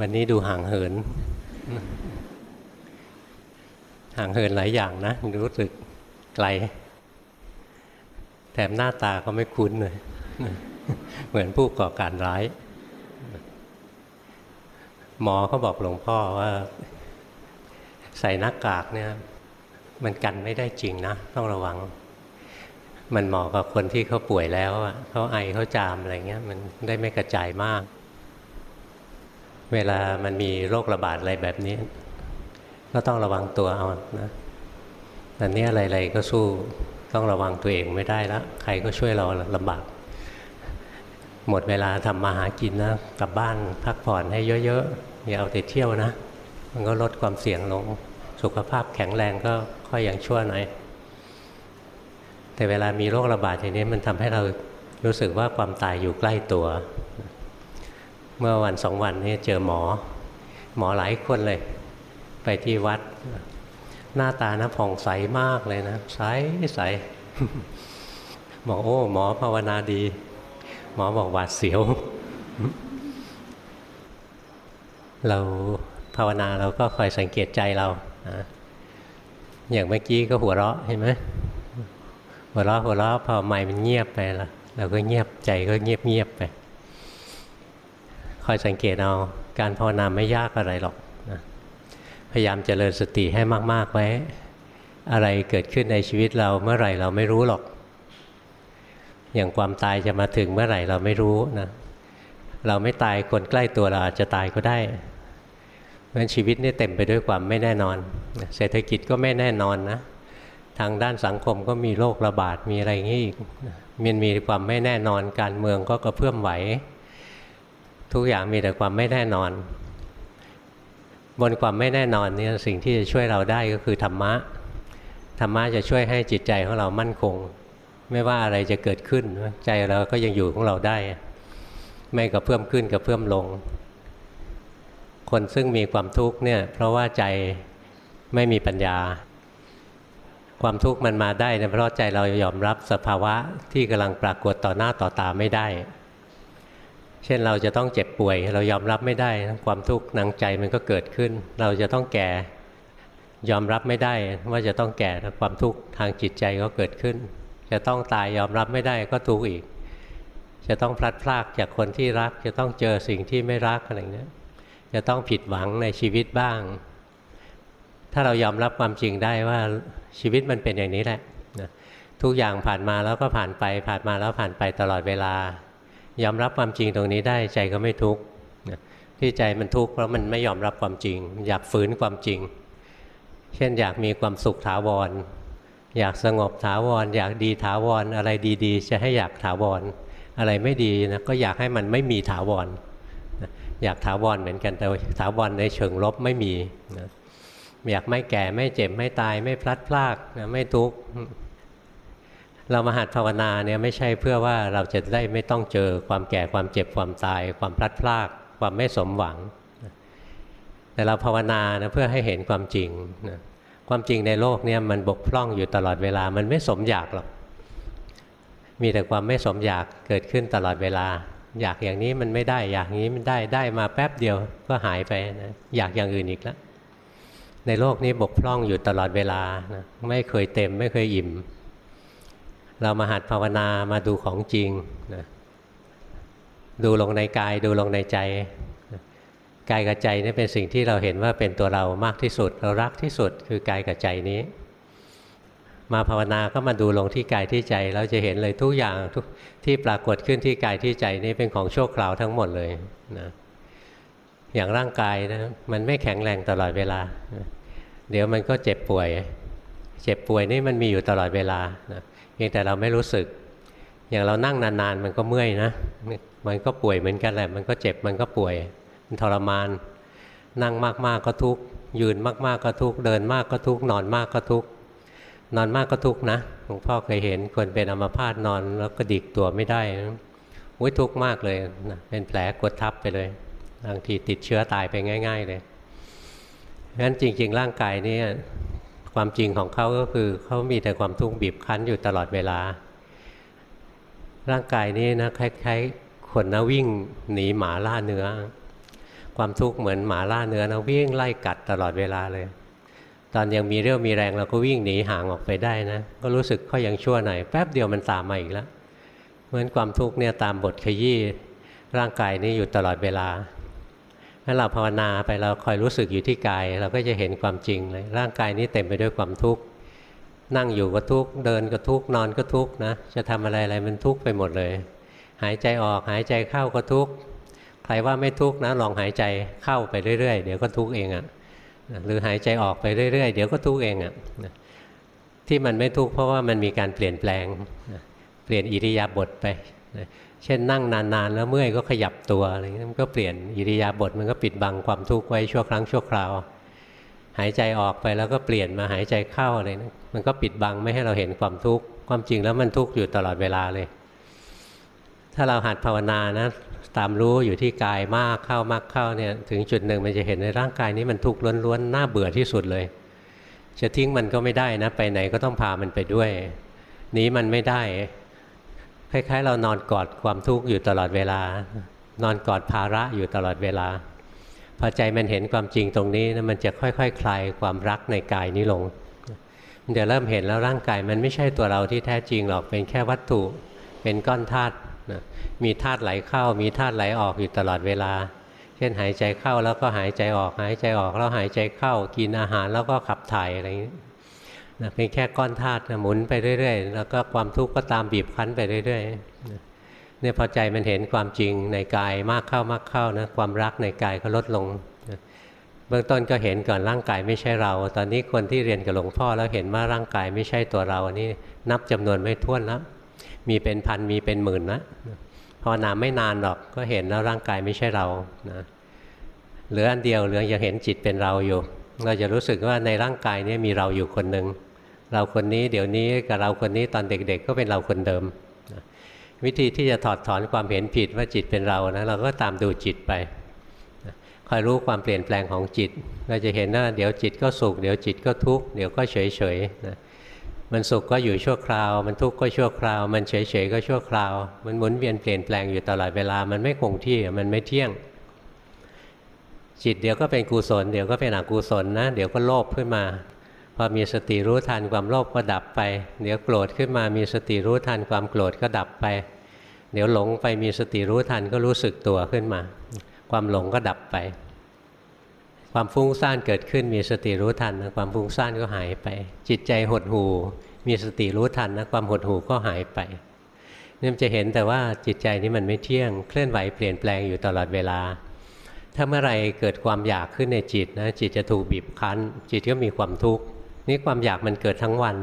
วันนี้ดูห่างเหิน ห่างเหินหลายอย่างนะ รู้สึกไกล แถมหน้าตาก็ไม่คุ้นเลย เหมือนผู้ก่อการร้าย หมอเขาบอกหลวงพ่อว่า ใส่หน้ากากเนี่ย มันกันไม่ได้จริงนะ ต้องระวัง มันเหมาะกับคนที่เขาป่วยแล้วเขาไอเขาจามอะไรเงี้ย มันได้ไม่กระจายมาก เวลามันมีโรคระบาดอะไรแบบนี้ ก็ต้องระวังตัวเอานะแต่นี้อะไรๆก็สู้ต้องระวังตัวเองไม่ได้แล้วใครก็ช่วยเราลำบากหมดเวลาทำมาหากินนะกลับบ้านพักผ่อนให้เยอะๆอย่าเอาแต่เที่ยวนะ มันก็ลดความเสี่ยงลง สุขภาพแข็งแรงก็ค่อยยังชั่วหน่อยแต่เวลามีโรคระบาดอย่างนี้มันทำให้เรารู้สึกว่าความตายอยู่ใกล้ตัว เมื่อวันสองวันนี้เจอหมอ หมอหลายคนเลย ไปที่วัด หน้าตานะผ่องใสมากเลยนะ ใสใสบอกโอ้ หมอภาวนาดี หมอบอกหวาดเสียว เราภาวนาเราก็คอยสังเกตใจเรานะอย่างเมื่อกี้ก็หัวเราะเห็นไหมหัวเราะหัวเราะพอไม่มันเงียบไปละเราก็เงียบใจก็เงียบเงียบไป คอยสังเกตเอาการภาวนาไม่ยากอะไรหรอกนะพยายามเจริญสติให้มาก ๆ ไว้ อะไรเกิดขึ้นในชีวิตเราเมื่อไหร่เราไม่รู้หรอก อย่างความตายจะมาถึงเมื่อไหร่เราไม่รู้นะเราไม่ตายคนใกล้ตัวเราอาจจะตายก็ได้เพราะฉะนั้นชีวิตนี่เต็มไปด้วยความไม่แน่นอน เศรษฐกิจก็ไม่แน่นอนนะทางด้านสังคมก็มีโรคระบาดมีอะไรอย่างนี้อีกมันมีความไม่แน่นอนการเมืองก็กระเพื่อมไหว ทุกอย่างมีแต่ความไม่แน่นอน บนความไม่แน่นอนนี่สิ่งที่จะช่วยเราได้ก็คือธรรมะธรรมะจะช่วยให้จิตใจของเรามั่นคง ไม่ว่าอะไรจะเกิดขึ้นใจเราก็ยังอยู่ของเราได้ ไม่กระเพื่อมขึ้นกระเพื่อมลง คนซึ่งมีความทุกข์เนี่ยเพราะว่าใจไม่มีปัญญา ความทุกข์มันมาได้นะเพราะใจเรายอมรับสภาวะที่กำลังปรากฏต่อหน้าต่อตาไม่ได้ เช่นเราจะต้องเจ็บป่วย เรายอมรับไม่ได้ความทุกข์นางใจมันก็เกิดขึ้น เราจะต้องแก่ยอมรับไม่ได้ว่าจะต้องแก่ความทุกข์ทางจิตใจก็เกิดขึ้น จะต้องตายยอมรับไม่ได้ก็ทุกข์อีก จะต้องพลัดพรากจากคนที่รัก จะต้องเจอสิ่งที่ไม่รักอะไรเงี้ยจะต้องผิดหวังในชีวิตบ้าง ถ้าเรายอมรับความจริงได้ว่าชีวิตมันเป็นอย่างนี้แหละทุกอย่างผ่านมาแล้วก็ผ่านไปผ่านมาแล้วผ่านไปตลอดเวลา ยอมรับความจริงตรงนี้ได้ใจก็ไม่ทุกข์ที่ใจมันทุกข์เพราะมันไม่ยอมรับความจริง อยากฝืนความจริง เช่นอยากมีความสุขถาวร อยากสงบถาวร อยากดีถาวร อะไรดีๆ จะให้อยากถาวร อะไรไม่ดีนะก็อยากให้มันไม่มีถาวรอยากถาวรเหมือนกันแต่ถาวรในเชิงลบไม่มีนะอยากไม่แก่ไม่เจ็บไม่ตายไม่พลัดพรากนะไม่ทุกข์ เรามาหัดภาวนาเนี่ยไม่ใช่เพื่อว่าเราจะได้ไม่ต้องเจอความแก่ความเจ็บความตาย ความพลัดพราก ความไม่สมหวัง แต่เราภาวนานะเพื่อให้เห็นความจริงนะความจริงในโลกเนี่ยมันบกพร่องอยู่ตลอดเวลามันไม่สมอยากหรอกมีแต่ความไม่สมอยากเกิดขึ้นตลอดเวลา อยากอย่างนี้มันไม่ได้ อยากนี้มันได้ได้มาแป๊บเดียวก็หายไปนะอยากอย่างอื่นอีกแล้วในโลกนี้บกพร่องอยู่ตลอดเวลานะไม่เคยเต็มไม่เคยอิ่ม เรามาหัดภาวนามาดูของจริงนะดูลงในกายดูลงในใจกายกับใจนี่เป็นสิ่งที่เราเห็นว่าเป็นตัวเรามากที่สุด เรารักที่สุดคือกายกับใจนี้ มาภาวนาก็มาดูลงที่กายที่ใจเราจะเห็นเลยทุกอย่างทุกที่ปรากฏขึ้นที่กายที่ใจนี้เป็นของโชั่วคราวทั้งหมดเลยนะอย่างร่างกายนะมันไม่แข็งแรงตลอดเวลา เดี๋ยวมันก็เจ็บป่วย เจ็บป่วยนี่มันมีอยู่ตลอดเวลานะ เพียงแต่เราไม่รู้สึก อย่างเรานั่งนานๆ มันก็เมื่อยนะ มันก็ป่วยเหมือนกันแหละ มันก็เจ็บ มันก็ป่วย มันทรมาน นั่งมากๆก็ทุกข์ ยืนมากๆก็ทุกข์ เดินมากก็ทุกข์ นอนมากก็ทุกข์ นอนมากก็ทุกข์นะ หลวงพ่อเคยเห็นคนเป็นอัมพาตนอนแล้วก็ดิกตัวไม่ได้อุ้ยทุกข์มากเลยนะเป็นแผลกดทับไปเลย บางทีติดเชื้อตายไปง่าย ๆ เลยงั้นจริง ๆ ร่างกายนี้ ความจริงของเขาก็คือเขามีแต่ความทุกข์บีบคั้นอยู่ตลอดเวลา ร่างกายนี้นะคล้ายๆคนนะวิ่งหนีหมาล่าเนื้อ ความทุกข์เหมือนหมาล่าเนื้อนะวิ่งไล่กัดตลอดเวลาเลย ตอนยังมีเรี่ยวมีแรงเราก็วิ่งหนีห่างออกไปได้นะ ก็รู้สึกก็ยังชั่วหน่อยแป๊บเดียวมันตามมาอีกแล้ว เหมือนความทุกข์เนี่ยตามบทขยี้ร่างกายนี้อยู่ตลอดเวลา ถ้าเราภาวนาไปเราคอยรู้สึกอยู่ที่กาย เราก็จะเห็นความจริงเลยร่างกายนี้เต็มไปด้วยความทุกข์นั่งอยู่ก็ทุกข์เดินก็ทุกข์นอนก็ทุกข์นะจะทำอะไรอะไรมันทุกข์ไปหมดเลย หายใจออกหายใจเข้าก็ทุกข์ใครว่าไม่ทุกข์นะลองหายใจเข้าไปเรื่อยๆ เดี๋ยวก็ทุกข์เองอะ่ะหรือหายใจออกไปเรื่อยๆ เดี๋ยวก็ทุกข์เองอะ่ะที่มันไม่ทุกข์เพราะว่ามันมีการเปลี่ยนแปลงเปลี่ยนอิริยาบถไป เช่นนั่งนานๆ แล้วเมื่อยก็ขยับตัวอะไรเงี้ยมันก็เปลี่ยนอิริยาบถมันก็ปิดบังความทุกข์ไว้ชั่วครั้งชั่วคราว หายใจออกไปแล้วก็เปลี่ยนมาหายใจเข้าอะไรนะมันก็ปิดบังไม่ให้เราเห็นความทุกข์ความจริงแล้วมันทุกข์อยู่ตลอดเวลาเลย ถ้าเราหัดภาวนานะตามรู้อยู่ที่กายมากเข้ามากเข้าเนี่ยถึงจุดหนึ่งมันจะเห็นในร่างกายนี้มันทุกข์ล้วนๆน่าเบื่อที่สุดเลย จะทิ้งมันก็ไม่ได้นะ ไปไหนก็ต้องพามันไปด้วยหนีมันไม่ได้ คล้ายๆ เรานอนกอดความทุกข์อยู่ตลอดเวลา นอนกอดภาระอยู่ตลอดเวลา พอใจมันเห็นความจริงตรงนี้นะมันจะค่อยๆคคลายความรักในกายนี้ลงมันจะเริ่มเห็นแล้วร่างกายมันไม่ใช่ตัวเราที่แท้จริงหรอกเป็นแค่วัตถุ เป็นก้อนธาตุมีธาตุไหลเข้า มีธาตุไหลออกอยู่ตลอดเวลา เช่นหายใจเข้าแล้วก็หายใจออก หายใจออกแล้วหายใจเข้า กินอาหารแล้วก็ขับถ่ายอะไรอย่างนี้ นะเป็นแค่ก้อนธาตุหมุนไปเรื่อยๆ แล้วก็ความทุกข์ก็ตามบีบคั้นไปเรื่อยๆเนี่ยพอใจมันเห็นความจริงในกายมากเข้ามากเข้านะความรักในกายก็ลดลงเบื้องต้นก็เห็นก่อนร่างกายไม่ใช่เรา ตอนนี้คนที่เรียนกับหลวงพ่อแล้วเห็นว่าร่างกายไม่ใช่ตัวเราอันนี้นับจำนวนไม่ถ้วนแล้วมีเป็นพันมีเป็นหมื่นนะพอนาไม่นานหรอกก็เห็นแล้วร่างกายไม่ใช่เรานะเหลืออันเดียวเหลือยังเห็นจิตเป็นเราอยู่ เราจะรู้สึกว่าในร่างกายนี้มีเราอยู่คนหนึ่ง เราคนนี้เดี๋ยวนี้กับเราคนนี้ตอนเด็กๆ ก็เป็นเราคนเดิม วิธีที่จะถอดถอนความเห็นผิดว่าจิตเป็นเรานะเราก็ตามดูจิตไปคอยรู้ความเปลี่ยนแปลงของจิต เราจะเห็นว่าเดี๋ยวจิตก็สุขเดี๋ยวจิตก็ทุกข์เดี๋ยวก็เฉยๆนะมันสุขก็อยู่ชั่วคราว มันทุกข์ก็ชั่วคราว มันเฉยๆก็ชั่วคราว มันหมุนเวียนเปลี่ยนแปลงอยู่ตลอดเวลา มันไม่คงที่มันไม่เที่ยง จิตเดี๋ยวก็เป็นกุศล เดี๋ยวก็เป็นอกุศลนะ เดี๋ยวก็โลภขึ้นมา พอมีสติรู้ทันความโลภก็ดับไป เดี๋ยวโกรธขึ้นมามีสติรู้ทันความโกรธก็ดับไป เดี๋ยวหลงไปมีสติรู้ทันก็รู้สึกตัวขึ้นมา ความหลงก็ดับไป ความฟุ้งซ่านเกิดขึ้นมีสติรู้ทันนะความฟุ้งซ่านก็หายไป จิตใจหดหูมีสติรู้ทันนะความหดหูก็หายไปนี่จะเห็นแต่ว่าจิตใจนี้มันไม่เที่ยงเคลื่อนไหวเปลี่ยนแปลงอยู่ตลอดเวลา ถ้าเมื่อไรเกิดความอยากขึ้นในจิตนะจิตจะถูกบีบคั้น จิตก็มีความทุกข์ นี่ความอยากมันเกิดทั้งวัน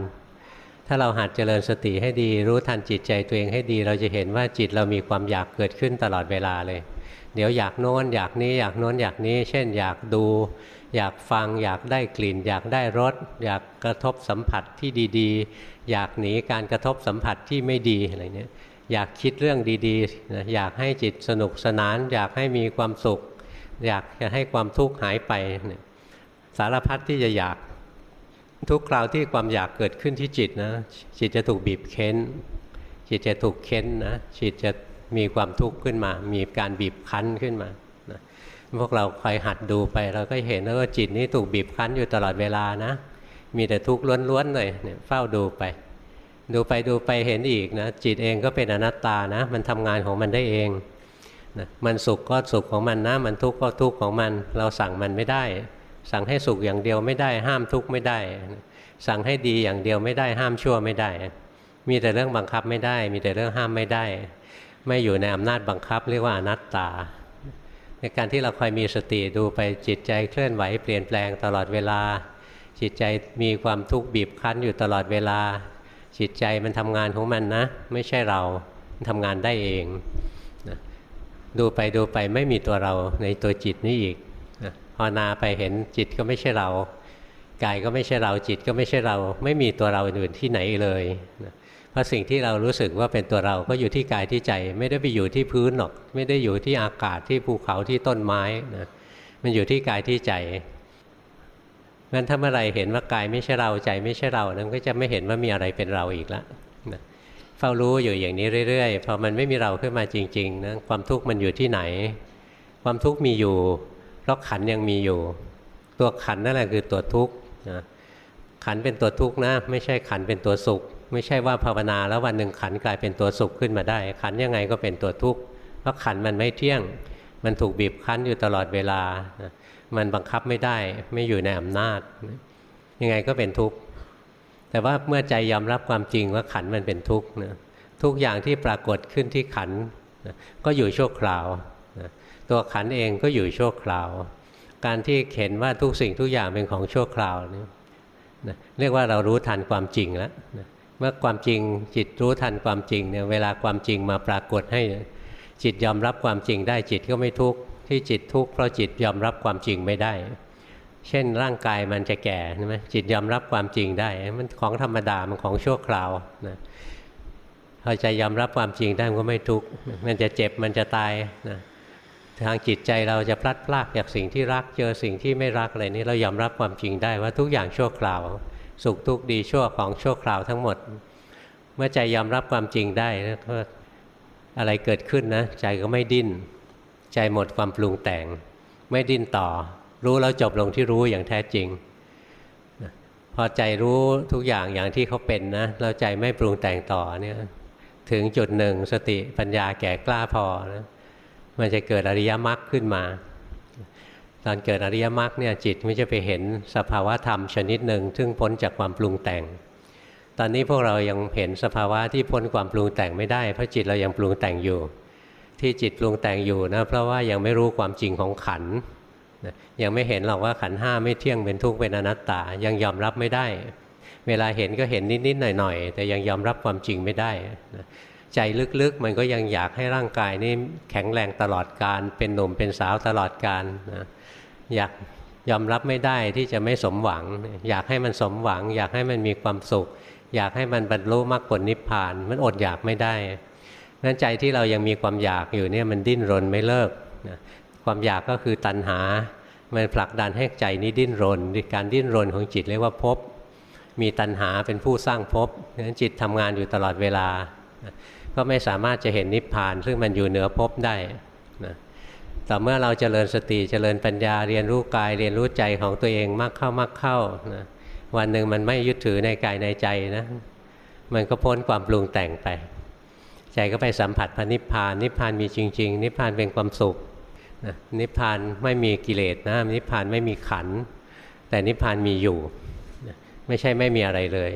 ถ้าเราหัดเจริญสติให้ดี รู้ทันจิตใจตัวเองให้ดี เราจะเห็นว่าจิตเรามีความอยากเกิดขึ้นตลอดเวลาเลย เดี๋ยวอยากโน้นอยากนี้อยากโน้นอยากนี้ เช่น อยากดู อยากฟัง อยากได้กลิ่น อยากได้รสอยากกระทบสัมผัสที่ดีๆ อยากหนีการกระทบสัมผัสที่ไม่ดีอะไรเนี้ยอยากคิดเรื่องดีๆนะอยากให้จิตสนุกสนาน อยากให้มีความสุข อยากจะให้ความทุกข์หายไป สารพัดที่จะอยาก ทุกคราวที่ความอยากเกิดขึ้นที่จิตนะ จิตจะถูกบีบเค้น จิตจะถูกเค้นนะ จิตจะมีความทุกข์ขึ้นมา มีการบีบคั้นขึ้นมานะพวกเราคอยหัดดูไปเราก็เห็นว่าจิตนี้ถูกบีบคั้นอยู่ตลอดเวลานะ มีแต่ทุกข์ล้วนๆเลยเนี่ยเฝ้าดูไป ดูไปดูไปเห็นอีกนะ จิตเองก็เป็นอนัตตานะ มันทำงานของมันได้เองนะมันสุขก็สุขของมันนะ มันทุกข์ก็ทุกข์ของมัน เราสั่งมันไม่ได้ สั่งให้สุขอย่างเดียวไม่ได้ห้ามทุกข์ไม่ได้ สั่งให้ดีอย่างเดียวไม่ได้ห้ามชั่วไม่ได้ มีแต่เรื่องบังคับไม่ได้ มีแต่เรื่องห้ามไม่ได้ ไม่อยู่ในอำนาจบังคับเรียกว่าอนัตตา ในการที่เราคอยมีสติดูไปจิตใจเคลื่อนไหวเปลี่ยนแปลงตลอดเวลา จิตใจมีความทุกข์บีบคั้นอยู่ตลอดเวลา จิตใจมันทำงานของมันนะ ไม่ใช่เราทำงานได้เองดูไปดูไปไม่มีตัวเราในตัวจิตนี้อีก ภาวนาไปเห็นจิตก็ไม่ใช่เรากายก็ไม่ใช่เราจิตก็ไม่ใช่เราไม่มีตัวเราอื่นที่ไหนเลยเพราะสิ่งที่เรารู้สึกว่าเป็นตัวเราก็อยู่ที่กายที่ใจ ไม่ได้ไปอยู่ที่พื้นหรอก ไม่ได้อยู่ที่อากาศที่ภูเขาที่ต้นไม้นะมันอยู่ที่กายที่ใจงั้นถ้าเมื่อไรเห็นว่ากายไม่ใช่เราใจไม่ใช่เรานั้นก็จะไม่เห็นว่ามีอะไรเป็นเราอีกแล้วนะเฝ้ารู้อยู่อย่างนี้เรื่อยๆพอมันไม่มีเราขึ้นมาจริงๆนะความทุกข์มันอยู่ที่ไหน ความทุกข์มีอยู่ ราะขันยังมีอยู่ ตัวขันนั่นแหละคือตัวทุกข์นะขันเป็นตัวทุกข์นะ ไม่ใช่ขันเป็นตัวสุข ไม่ใช่ว่าภาวนาแล้ววันหนึ่งขันกลายเป็นตัวสุขขึ้นมาได้ ขันยังไงก็เป็นตัวทุกข์เพราะขันมันไม่เที่ยง มันถูกบีบคั้นอยู่ตลอดเวลา มันบังคับไม่ได้ไม่อยู่ในอำนาจ ยังไงก็เป็นทุกข์แต่ว่าเมื่อใจยอมรับความจริงว่าขันมันเป็นทุกข์นะทุกอย่างที่ปรากฏขึ้นที่ขันก็อยู่ชั่วคราว ตัวขันเองก็อยู่ชั่วคราว การที่เห็นว่าทุกสิ่งทุกอย่างเป็นของชั่วคราวนี่นะเรียกว่าเรารู้ทันความจริงแล้วนะเมื่อความจริงจิตรู้ทันความจริงเนี่ยเวลาความจริงมาปรากฏให้จิตยอมรับความจริงได้จิตก็ไม่ทุกข์ที่จิตทุกข์เพราะจิตยอมรับความจริงไม่ได้ เช่นร่างกายมันจะแก่ใช่ไหมจิตยอมรับความจริงได้ มันของธรรมดามันของชั่วคราวนะพอใจยอมรับความจริงได้มันก็ไม่ทุกข์มันจะเจ็บมันจะตายนะ ทางจิตใจเราจะพลัดพรากจากสิ่งที่รักเจอสิ่งที่ไม่รักอะไรนี้เรายอมรับความจริงได้ว่าทุกอย่างชั่วคราว สุขทุกข์ดีชั่วของชั่วคราวทั้งหมด เมื่อใจยอมรับความจริงได้ก็อะไรเกิดขึ้นนะใจก็ไม่ดิ้น ใจหมดความปรุงแต่ง ไม่ดิ้นต่อ รู้แล้วจบลงที่รู้อย่างแท้จริงพอใจรู้ทุกอย่างอย่างที่เขาเป็นนะแล้วใจไม่ปรุงแต่งต่อเนี่ยถึงจุดหนึ่งสติปัญญาแก่กล้าพอนะ มันจะเกิดอริยมรรคขึ้นมา ตอนเกิดอริยมรรคเนี่ยจิตไม่จะไปเห็นสภาวะธรรมชนิดหนึ่งซึ่งพ้นจากความปรุงแต่ง ตอนนี้พวกเรายังเห็นสภาวะที่พ้นความปรุงแต่งไม่ได้ เพราะจิตเรายังปรุงแต่งอยู่ ที่จิตปรุงแต่งอยู่นะเพราะว่ายังไม่รู้ความจริงของขันยังไม่เห็นหรอกว่าขันห้าไม่เที่ยงเป็นทุกข์เป็นอนัตตายังยอมรับไม่ได้ เวลาเห็นก็เห็นนิดๆหน่อยๆแต่ยังยอมรับความจริงไม่ได้นะ ใจลึกๆ มันก็ยังอยากให้ร่างกายนี้แข็งแรงตลอดการ เป็นหนุ่มเป็นสาวตลอดการนะอยากยอมรับไม่ได้ที่จะไม่สมหวัง อยากให้มันสมหวัง อยากให้มันมีความสุข อยากให้มันบรรลุมรรคผลนิพพาน มันอดอยากไม่ได้นั้นใจที่เรายังมีความอยากอยู่เนี่ยมันดิ้นรนไม่เลิกนะความอยากก็คือตัณหา มันผลักดันให้ใจนี้ดิ้นรน การดิ้นรนของจิตเรียกว่าภพมีตัณหาเป็นผู้สร้างภพนั้นจิตทำงานอยู่ตลอดเวลา ก็ไม่สามารถจะเห็นนิพพาน ซึ่งมันอยู่เหนือภพได้นะแต่เมื่อเราจเจริญสติจเจริญปัญญาเรียนรู้กายเรียนรู้ใจของตัวเองมากเข้ามากเข้านะวันหนึ่งมันไม่ยึดถือในกายในใจนะ มันก็พ้นความปรุงแต่งไป ใจก็ไปสัมผัสพระนิพพาน นิพพานมีจริง ๆ นิพพานเป็นความสุขนะนิพพานไม่มีกิเลสนะนิพพานไม่มีขัน แต่นิพพานมีอยู่ ไม่ใช่ไม่มีอะไรเลย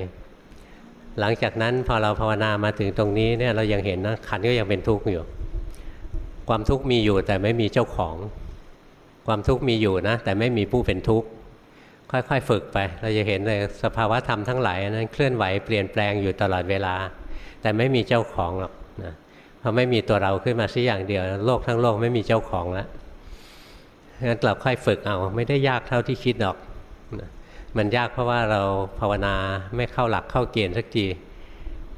หลังจากนั้นพอเราภาวนามาถึงตรงนี้เนี่ยเรายังเห็นนะขันก็ยังเป็นทุกข์อยู่ ความทุกข์มีอยู่แต่ไม่มีเจ้าของ ความทุกข์มีอยู่นะ แต่ไม่มีผู้เป็นทุกข์ค่อยๆฝึกไป เราจะเห็นเลยสภาวะธรรมทั้งหลายนั้นเคลื่อนไหวเปลี่ยนแปลงอยู่ตลอดเวลา แต่ไม่มีเจ้าของหรอกนะพอไม่มีตัวเราขึ้นมาสักอย่างเดียว โลกทั้งโลกไม่มีเจ้าของแล้วงั้นเราค่อยฝึกเอาไม่ได้ยากเท่าที่คิดหรอก มันยากเพราะว่าเราภาวนาไม่เข้าหลักเข้าเกณฑ์สักที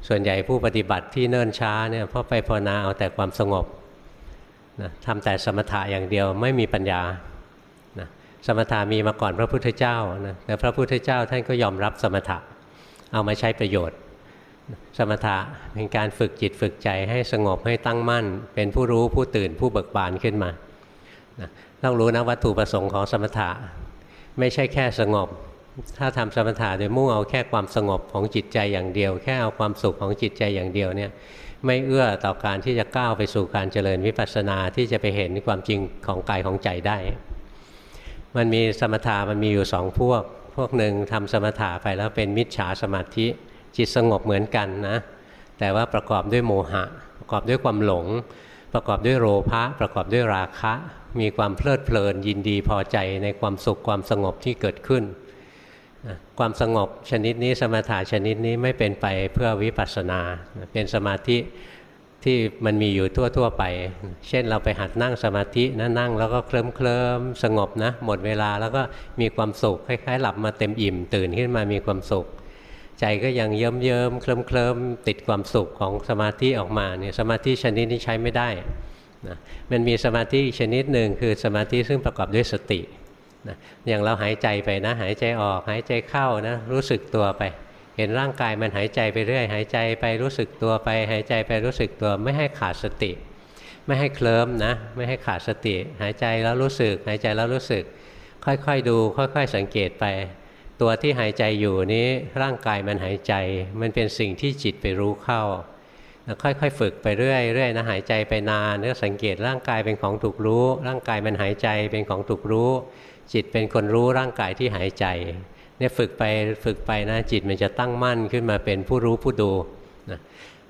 ส่วนใหญ่ผู้ปฏิบัติที่เนิ่นช้าเนี่ยเพราะไปภาวนาเอาแต่ความสงบนะทำแต่สมถะอย่างเดียวไม่มีปัญญานะสมถะมีมาก่อนพระพุทธเจ้านะแต่พระพุทธเจ้าท่านก็ยอมรับสมถะเอามาใช้ประโยชน์ สมถะเป็นการฝึกจิตฝึกใจให้สงบให้ตั้งมั่น เป็นผู้รู้ผู้ตื่นผู้เบิกบานขึ้นมาต้องรู้นะวัตถุประสงค์ของสมถะ ไม่ใช่แค่สงบ ถ้าทำสมถะโดยมุ่งเอาแค่ความสงบของจิตใจอย่างเดียว แค่เอาความสุขของจิตใจอย่างเดียวเนี่ยไม่เอื้อต่อการที่จะก้าวไปสู่การเจริญวิปัสสนาที่จะไปเห็นความจริงของกายของใจได้ มันมีสมถะมันมีอยู่สองพวก พวกหนึ่งทำสมถะไปแล้วเป็นมิจฉาสมาธิจิตสงบเหมือนกันนะแต่ว่าประกอบด้วยโมหะ ประกอบด้วยความหลง ประกอบด้วยโลภะประกอบด้วยราคะ มีความเพลิดเพลินยินดีพอใจในความสุขความสงบที่เกิดขึ้น ความสงบชนิดนี้สมถะชนิดนี้ไม่เป็นไปเพื่อวิปัสสนา เป็นสมาธิที่มันมีอยู่ทั่ว ๆ ไป เช่นเราไปหัดนั่งสมาธินะนั่งแล้วก็เคลิ้มเคลิมสงบนะ หมดเวลาแล้วก็มีความสุขคล้ายๆ หลับมาเต็มอิ่ม ตื่นขึ้นมามีความสุข ใจก็ยังเยิ้มเยิ้มเคลิ้มเคลิมติดความสุขของสมาธิออกมาเนี่ยสมาธิชนิดนี้ใช้ไม่ได้นะมันมีสมาธิชนิดหนึ่งคือสมาธิซึ่งประกอบด้วยสติ นะอย่างเราหายใจไปนะ หายใจออกหายใจเข้านะ รู้สึกตัวไป เห็นร่างกายมันหายใจไปเรื่อย หายใจไปรู้สึกตัวไป หายใจไปรู้สึกตัวไม่ให้ขาดสติ ไม่ให้เคลิ้มนะ ไม่ให้ขาดสติ หายใจแล้วรู้สึก หายใจแล้วรู้สึก ค่อยๆดู ค่อยๆ สังเกตไป ตัวที่หายใจอยู่นี้ร่างกายมันหายใจ มันเป็นสิ่งที่จิตไปรู้เข้าค่อยๆ ฝึกไปเรื่อยๆนะหายใจไปนานก็สังเกตร่างกายเป็นของถูกรู้ ร่างกายมันหายใจเป็นของถูกรู้ จิตเป็นคนรู้ร่างกายที่หายใจเนี่ยฝึกไปฝึกไปนะจิตมันจะตั้งมั่นขึ้นมาเป็นผู้รู้ผู้ดูนะ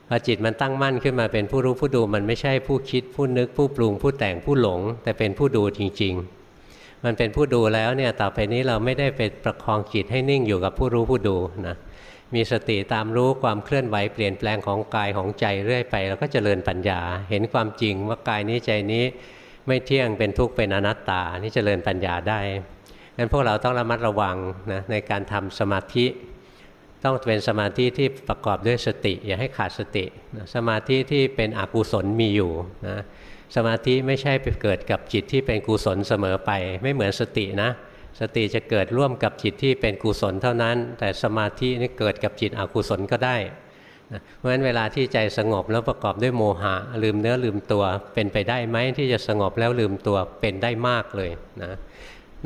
พอจิตมันตั้งมั่นขึ้นมาเป็นผู้รู้ผู้ดู มันไม่ใช่ผู้คิดผู้นึกผู้ปรุงผู้แต่งผู้หลง แต่เป็นผู้ดูจริง ๆ มันเป็นผู้ดูแล้วเนี่ยต่อไปนี้เราไม่ได้ไปประคองจิตให้นิ่งอยู่กับผู้รู้ผู้ดูนะมีสติตามรู้ความเคลื่อนไหวเปลี่ยนแปลงของกายของใจเรื่อยไปเราก็เจริญปัญญา เห็นความจริงว่ากายนี้ใจนี้ ไม่เที่ยงเป็นทุกข์เป็นอนัตตานี่เจริญปัญญาได้งั้นพวกเราต้องระมัดระวังนะในการทำสมาธิ ต้องเป็นสมาธิที่ประกอบด้วยสติ อย่าให้ขาดสตินะสมาธิที่เป็นอกุศลมีอยู่นะสมาธิไม่ใช่ไปเกิดกับจิตที่เป็นกุศลเสมอไป ไม่เหมือนสตินะ สติจะเกิดร่วมกับจิตที่เป็นกุศลเท่านั้น แต่สมาธินี่เกิดกับจิตอกุศลก็ได้ เพราะฉะนั้นเวลาที่ใจสงบแล้วประกอบด้วยโมหะ ลืมเนื้อลืมตัวเป็นไปได้ไหมที่จะสงบแล้วลืมตัวเป็นได้มากเลยนะ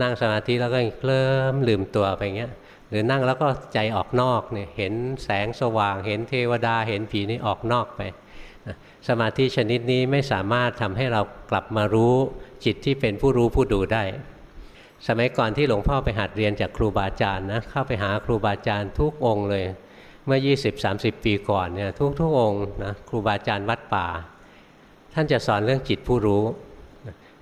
นั่งสมาธิแล้วก็เคลิ้มลืมตัวไปเงี้ยหรือนั่งแล้วก็ใจออกนอกเนี่ยเห็นแสงสว่าง เห็นเทวดาเห็นผีนี่ออกนอกไปสมาธิชนิดนี้ไม่สามารถทำให้เรากลับมารู้จิตที่เป็นผู้รู้ผู้ดูได้ สมัยก่อนที่หลวงพ่อไปหัดเรียนจากครูบาอาจารย์นะเข้าไปหาครูบาอาจารย์ทุกองค์เลย เมื่อ 20-30 ปีก่อนเนี่ยทุกทุกองนะครูบาอาจารย์วัดป่า ท่านจะสอนเรื่องจิตผู้รู้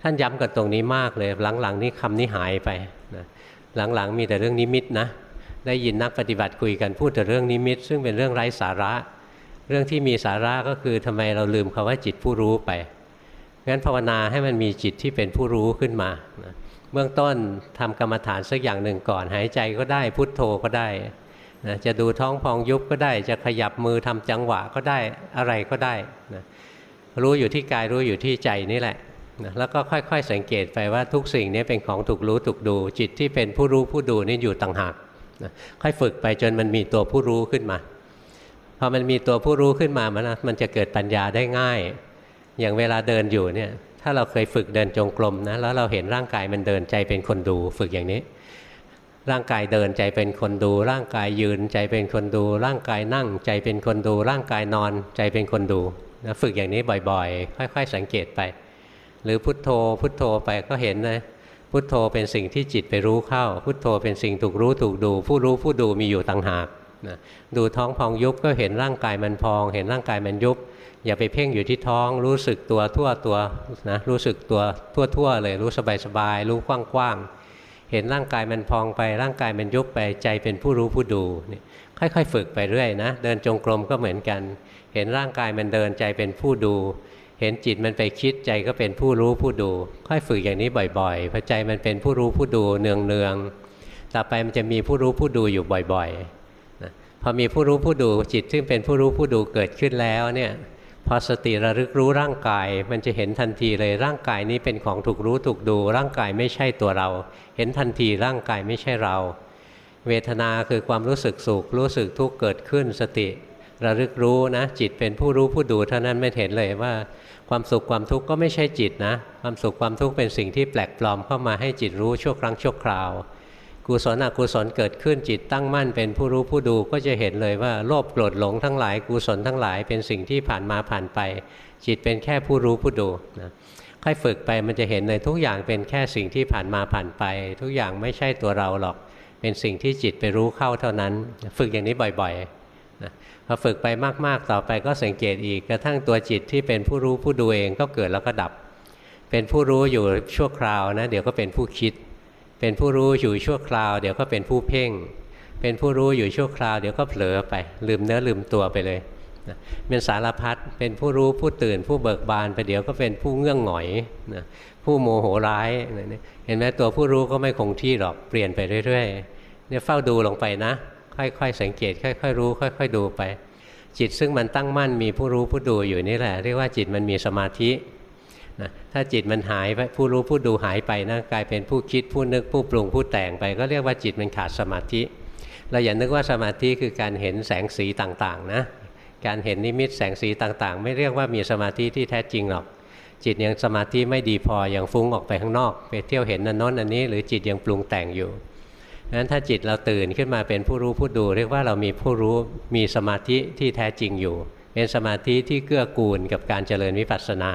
ท่านย้ำกันตรงนี้มากเลย หลังๆนี้คำนี้หายไปนะหลังๆมีแต่เรื่องนิมิตนะได้ยินนักปฏิบัติคุยกันพูดแต่เรื่องนิมิต ซึ่งเป็นเรื่องไร้สาระ เรื่องที่มีสาระก็คือทำไมเราลืมคาว่าจิตผู้รู้ไปงั้นภาวนาให้มันมีจิตที่เป็นผู้รู้ขึ้นมานะเบื้องต้นทำกรรมฐานสักอย่างหนึ่งก่อน หายใจก็ได้พุทโธก็ได้ นะจะดูท้องพองยุบก็ได้ จะขยับมือทำจังหวะก็ได้อะไรก็ได้นะรู้อยู่ที่กายรู้อยู่ที่ใจนี่แหละนะแล้วก็ค่อย ๆ สังเกตไปว่าทุกสิ่งนี้เป็นของถูกรู้ถูกดู จิตที่เป็นผู้รู้ผู้ดูนี่อยู่ต่างหากนะค่อยฝึกไปจนมันมีตัวผู้รู้ขึ้นมาพอมันมีตัวผู้รู้ขึ้นมามันมันจะเกิดปัญญาได้ง่าย อย่างเวลาเดินอยู่เนี่ยถ้าเราเคยฝึกเดินจงกรมนะแล้วเราเห็นร่างกายมันเดินใจเป็นคนดูฝึกอย่างนี้ ร่างกายเดินใจเป็นคนดู ร่างกายยืนใจเป็นคนดู ร่างกายนั่งใจเป็นคนดู ร่างกายนอนใจเป็นคนดูนะฝึกอย่างนี้บ่อยๆ ค่อย ๆ สังเกตไป หรือพุทโธ พุทโธไปก็เห็นนะพุทโธเป็นสิ่งที่จิตไปรู้เข้า พุทโธเป็นสิ่งถูกรู้ถูกดู ผู้รู้ผู้ดูมีอยู่ต่างหากนะดูท้องพองยุบก็เห็นร่างกายมันพอง เห็นร่างกายมันยุบ อย่าไปเพ่งอยู่ที่ท้อง รู้สึกตัวทั่วตัวนะรู้สึกตัวทั่วทั่วเลยรู้สบายสบายรู้กว้างกว้าง เห็นร่างกายมันพองไปร่างกายมันยุบไปใจเป็นผู้รู้ผู้ดูนี่ค่อยๆ ฝึกไปเรื่อยนะเดินจงกรมก็เหมือนกัน เห็นร่างกายมันเดินใจเป็นผู้ดู เห็นจิตมันไปคิดใจก็เป็นผู้รู้ผู้ดู ค่อยฝึกอย่างนี้บ่อยๆพอใจมันเป็นผู้รู้ผู้ดูเนืองๆต่อไปมันจะมีผู้รู้ผู้ดูอยู่บ่อยๆนะพอมีผู้รู้ผู้ดูจิตซึ่งเป็นผู้รู้ผู้ดูเกิดขึ้นแล้วเนี่ย พอสติระลึกรู้ร่างกาย มันจะเห็นทันทีเลยร่างกายนี้เป็นของถูกรู้ถูกดู ร่างกายไม่ใช่ตัวเรา เห็นทันทีร่างกายไม่ใช่เรา เวทนาคือความรู้สึกสุขรู้สึกทุกข์เกิดขึ้นสติ ระลึกรู้นะ จิตเป็นผู้รู้ผู้ดูเท่านั้นไม่เห็นเลยว่า ความสุขความทุกข์ก็ไม่ใช่จิตนะ ความสุขความทุกข์เป็นสิ่งที่แปลกปลอมเข้ามาให้จิตรู้ชั่วครั้งชั่วคราว กุศลอกุศลเกิดขึ้นจิตตั้งมั่นเป็นผู้รู้ผู้ดูก็จะเห็นเลยว่าโลภโกรธหลงทั้งหลายกุศลทั้งหลายเป็นสิ่งที่ผ่านมาผ่านไป จิตเป็นแค่ผู้รู้ผู้ดูนะค่อยฝึกไปมันจะเห็นเลยทุกอย่างเป็นแค่สิ่งที่ผ่านมาผ่านไป ทุกอย่างไม่ใช่ตัวเราหรอก เป็นสิ่งที่จิตไปรู้เข้าเท่านั้น ฝึกอย่างนี้บ่อยๆนะพอฝึกไปมากๆต่อไปก็สังเกตอีกกระทั่งตัวจิตที่เป็นผู้รู้ผู้ดูเองก็เกิดแล้วก็ดับ เป็นผู้รู้อยู่ชั่วคราวนะเดี๋ยวก็เป็นผู้คิด เป็นผู้รู้อยู่ชั่วคราว เดี๋ยวก็เป็นผู้เพ่ง เป็นผู้รู้อยู่ชั่วคราว เดี๋ยวก็เผลอไป ลืมเนื้อลืมตัวไปเลยเป็นสารพัดเป็นผู้รู้ผู้ตื่น ผู้เบิกบานไปเดี๋ยวก็เป็นผู้เงื่องหงอยนะผู้โมโหร้ายเห็นไหมตัวผู้รู้ก็ไม่คงที่หรอกเปลี่ยนไปเรื่อยๆเนี่ยเฝ้าดูลงไปนะ ค่อยๆสังเกต ค่อย ๆ รู้ ค่อย ๆ ดูไป จิตซึ่งมันตั้งมั่นมีผู้รู้ผู้ดูอยู่นี่แหละ เรียกว่าจิตมันมีสมาธิ นะถ้าจิตมันหายไปผู้รู้ผู้ดูหายไปนะกลายเป็นผู้คิดผู้นึกผู้ปรุงผู้แต่งไป ก็เรียกว่าจิตมันขาดสมาธิ เราอย่านึกว่าสมาธิคือการเห็นแสงสีต่างๆนะการเห็นนิมิตแสงสีต่างๆ ไม่เรียกว่ามีสมาธิที่แท้จริงหรอก จิตยังสมาธิไม่ดีพอยังฟุ้งออกไปข้างนอก ไปเที่ยวเห็นนันน้นอันนี้ หรือจิตยังปรุงแต่งอยู่นั้นถ้าจิตเราตื่นขึ้นมาเป็นผู้รู้ผู้ดู เรียกว่าเรามีผู้รู้มีสมาธิที่แท้จริงอยู่ เป็นสมาธิที่เกื้อกูลกับการเจริญวิปัสสนา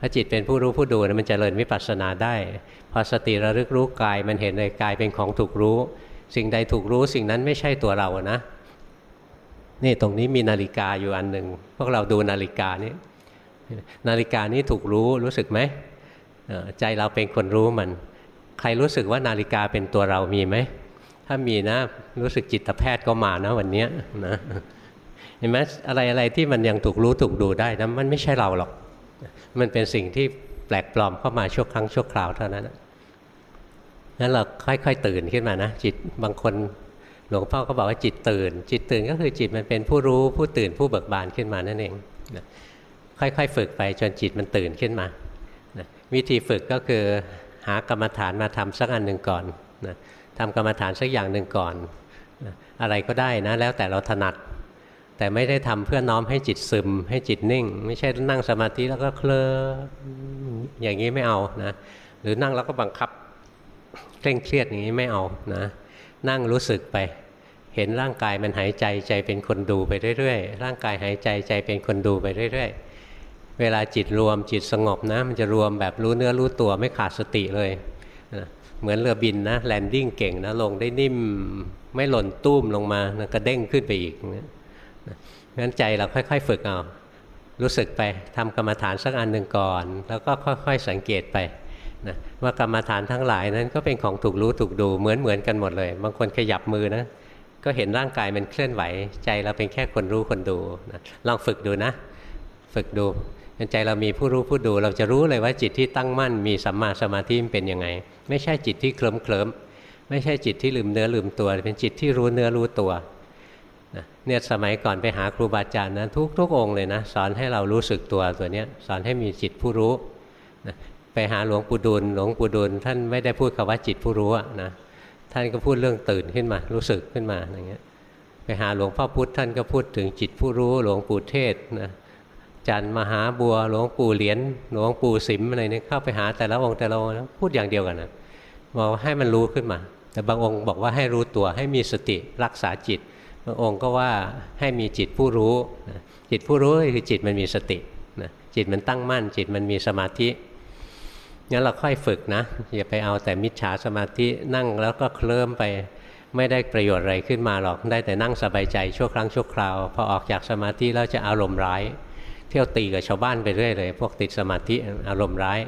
ถ้าจิตเป็นผู้รู้ผู้ดูมันจเจริญวิปัสสนาได้ พอสติระลึกรู้กายมันเห็นเลยกายเป็นของถูกรู้ สิ่งใดถูกรู้สิ่งนั้นไม่ใช่ตัวเรานะนี่ตรงนี้มีนาฬิกาอยู่อันหนึ่งพวกเราดูนาฬิกานี้นาฬิกานี้ถูกรู้รู้สึกไหมใจเราเป็นคนรู้มัน ใครรู้สึกว่านาฬิกาเป็นตัวเรามีไหมถ้ามีนะรู้สึกจิตแพทย์ก็มานะวันนี้นะเห็นไหมอะไรอะไรที่มันยังถูกรู้ถูกดูได้นะมันไม่ใช่เราหรอก มันเป็นสิ่งที่แปลกปลอมเข้ามาชั่วครั้งชั่วคราวเท่านั้นนั้นเราค่อยๆตื่นขึ้นมานะ จิตบางคนหลวงพ่อก็บอกว่าจิตตื่น จิตตื่นก็คือจิตมันเป็นผู้รู้ผู้ตื่นผู้เบิกบานขึ้นมานั่นเองค่อยๆฝึกไปจนจิตมันตื่นขึ้นมาวิธีฝึกก็คือหากรรมฐานมาทำสักอันหนึ่งก่อนนะทำกรรมฐานสักอย่างหนึ่งก่อนนะอะไรก็ได้นะแล้วแต่เราถนัด แต่ไม่ได้ทำเพื่อน้อมให้จิตซึม ให้จิตนิ่ง ไม่ใช่นั่งสมาธิแล้วก็เคลิ้อย่างนี้ไม่เอานะหรือนั่งแล้วก็บังคับเคร่งเครียดอย่างนี้ไม่เอานะ นั่งรู้สึกไป เห็นร่างกายมันหายใจใจเป็นคนดูไปเรื่อยๆ ร่างกายหายใจใจเป็นคนดูไปเรื่อยๆ เวลาจิตรวมจิตสงบนะ มันจะรวมแบบรู้เนื้อรู้ตัวไม่ขาดสติเลยเหมือนเรือบินนะแลนดิ้งเก่งนะลงได้นิ่มไม่หล่นตุ้มลงมานะกระเด้งขึ้นไปอีก งั้นใจเราค่อย ๆ ฝึกเอารู้สึกไปทำกรรมฐานสักอันหนึ่งก่อน แล้วก็ค่อยๆสังเกตไปนะว่ากรรมฐานทั้งหลายนั้นก็เป็นของถูกรู้ถูกดูเหมือนเหมือนกันหมดเลย บางคนขยับมือนะก็เห็นร่างกายมันเคลื่อนไหว ใจเราเป็นแค่คนรู้คนดูนะลองฝึกดูนะ ฝึกดูใจเรามีผู้รู้ผู้ดู เราจะรู้เลยว่าจิตที่ตั้งมั่นมีสัมมาสมาธิเป็นยังไง ไม่ใช่จิตที่เคลิ้มเคลิ้มไม่ใช่จิตที่ลืมเนื้อลืมตัว เป็นจิตที่รู้เนื้อรู้ตัว เนี่ยสมัยก่อนไปหาครูบาอาจารย์นะทุกทุกองเลยนะสอนให้เรารู้สึกตัวตัวนี้สอนให้มีจิตผู้รู้นะไปหาหลวงปู่ดูลหลวงปู่ดูลท่านไม่ได้พูดคำว่าจิตผู้รู้นะท่านก็พูดเรื่องตื่นขึ้นมา รู้สึกขึ้นมาอย่างเงี้ยไปหาหลวงพ่อพุธท่านก็พูดถึงจิตผู้รู้หลวงปู่เทศนะจันมหาบัวหลวงปู่เหรียญหลวงปู่สิมอะไรเนี่ยเข้าไปหาแต่ละองค์แต่ละองค์พูดอย่างเดียวกันนะบอกให้มันรู้ขึ้นมา แต่บางองค์บอกว่าให้รู้ตัวให้มีสติรักษาจิต องค์ก็ว่าให้มีจิตผู้รู้ จิตผู้รู้คือจิตมันมีสติจิตมันตั้งมั่น จิตมันมีสมาธิงั้นเราค่อยฝึกนะอย่าไปเอาแต่มิจฉาสมาธินั่งแล้วก็เคลิ้มไปไม่ได้ประโยชน์อะไรขึ้นมาหรอกได้แต่นั่งสบายใจชั่วครั้งชั่วคราวพอออกจากสมาธิแล้วจะอารมณ์ร้าย เที่ยวตีกับชาวบ้านไปเรื่อยเลย พวกติดสมาธิอารมณ์ร้าย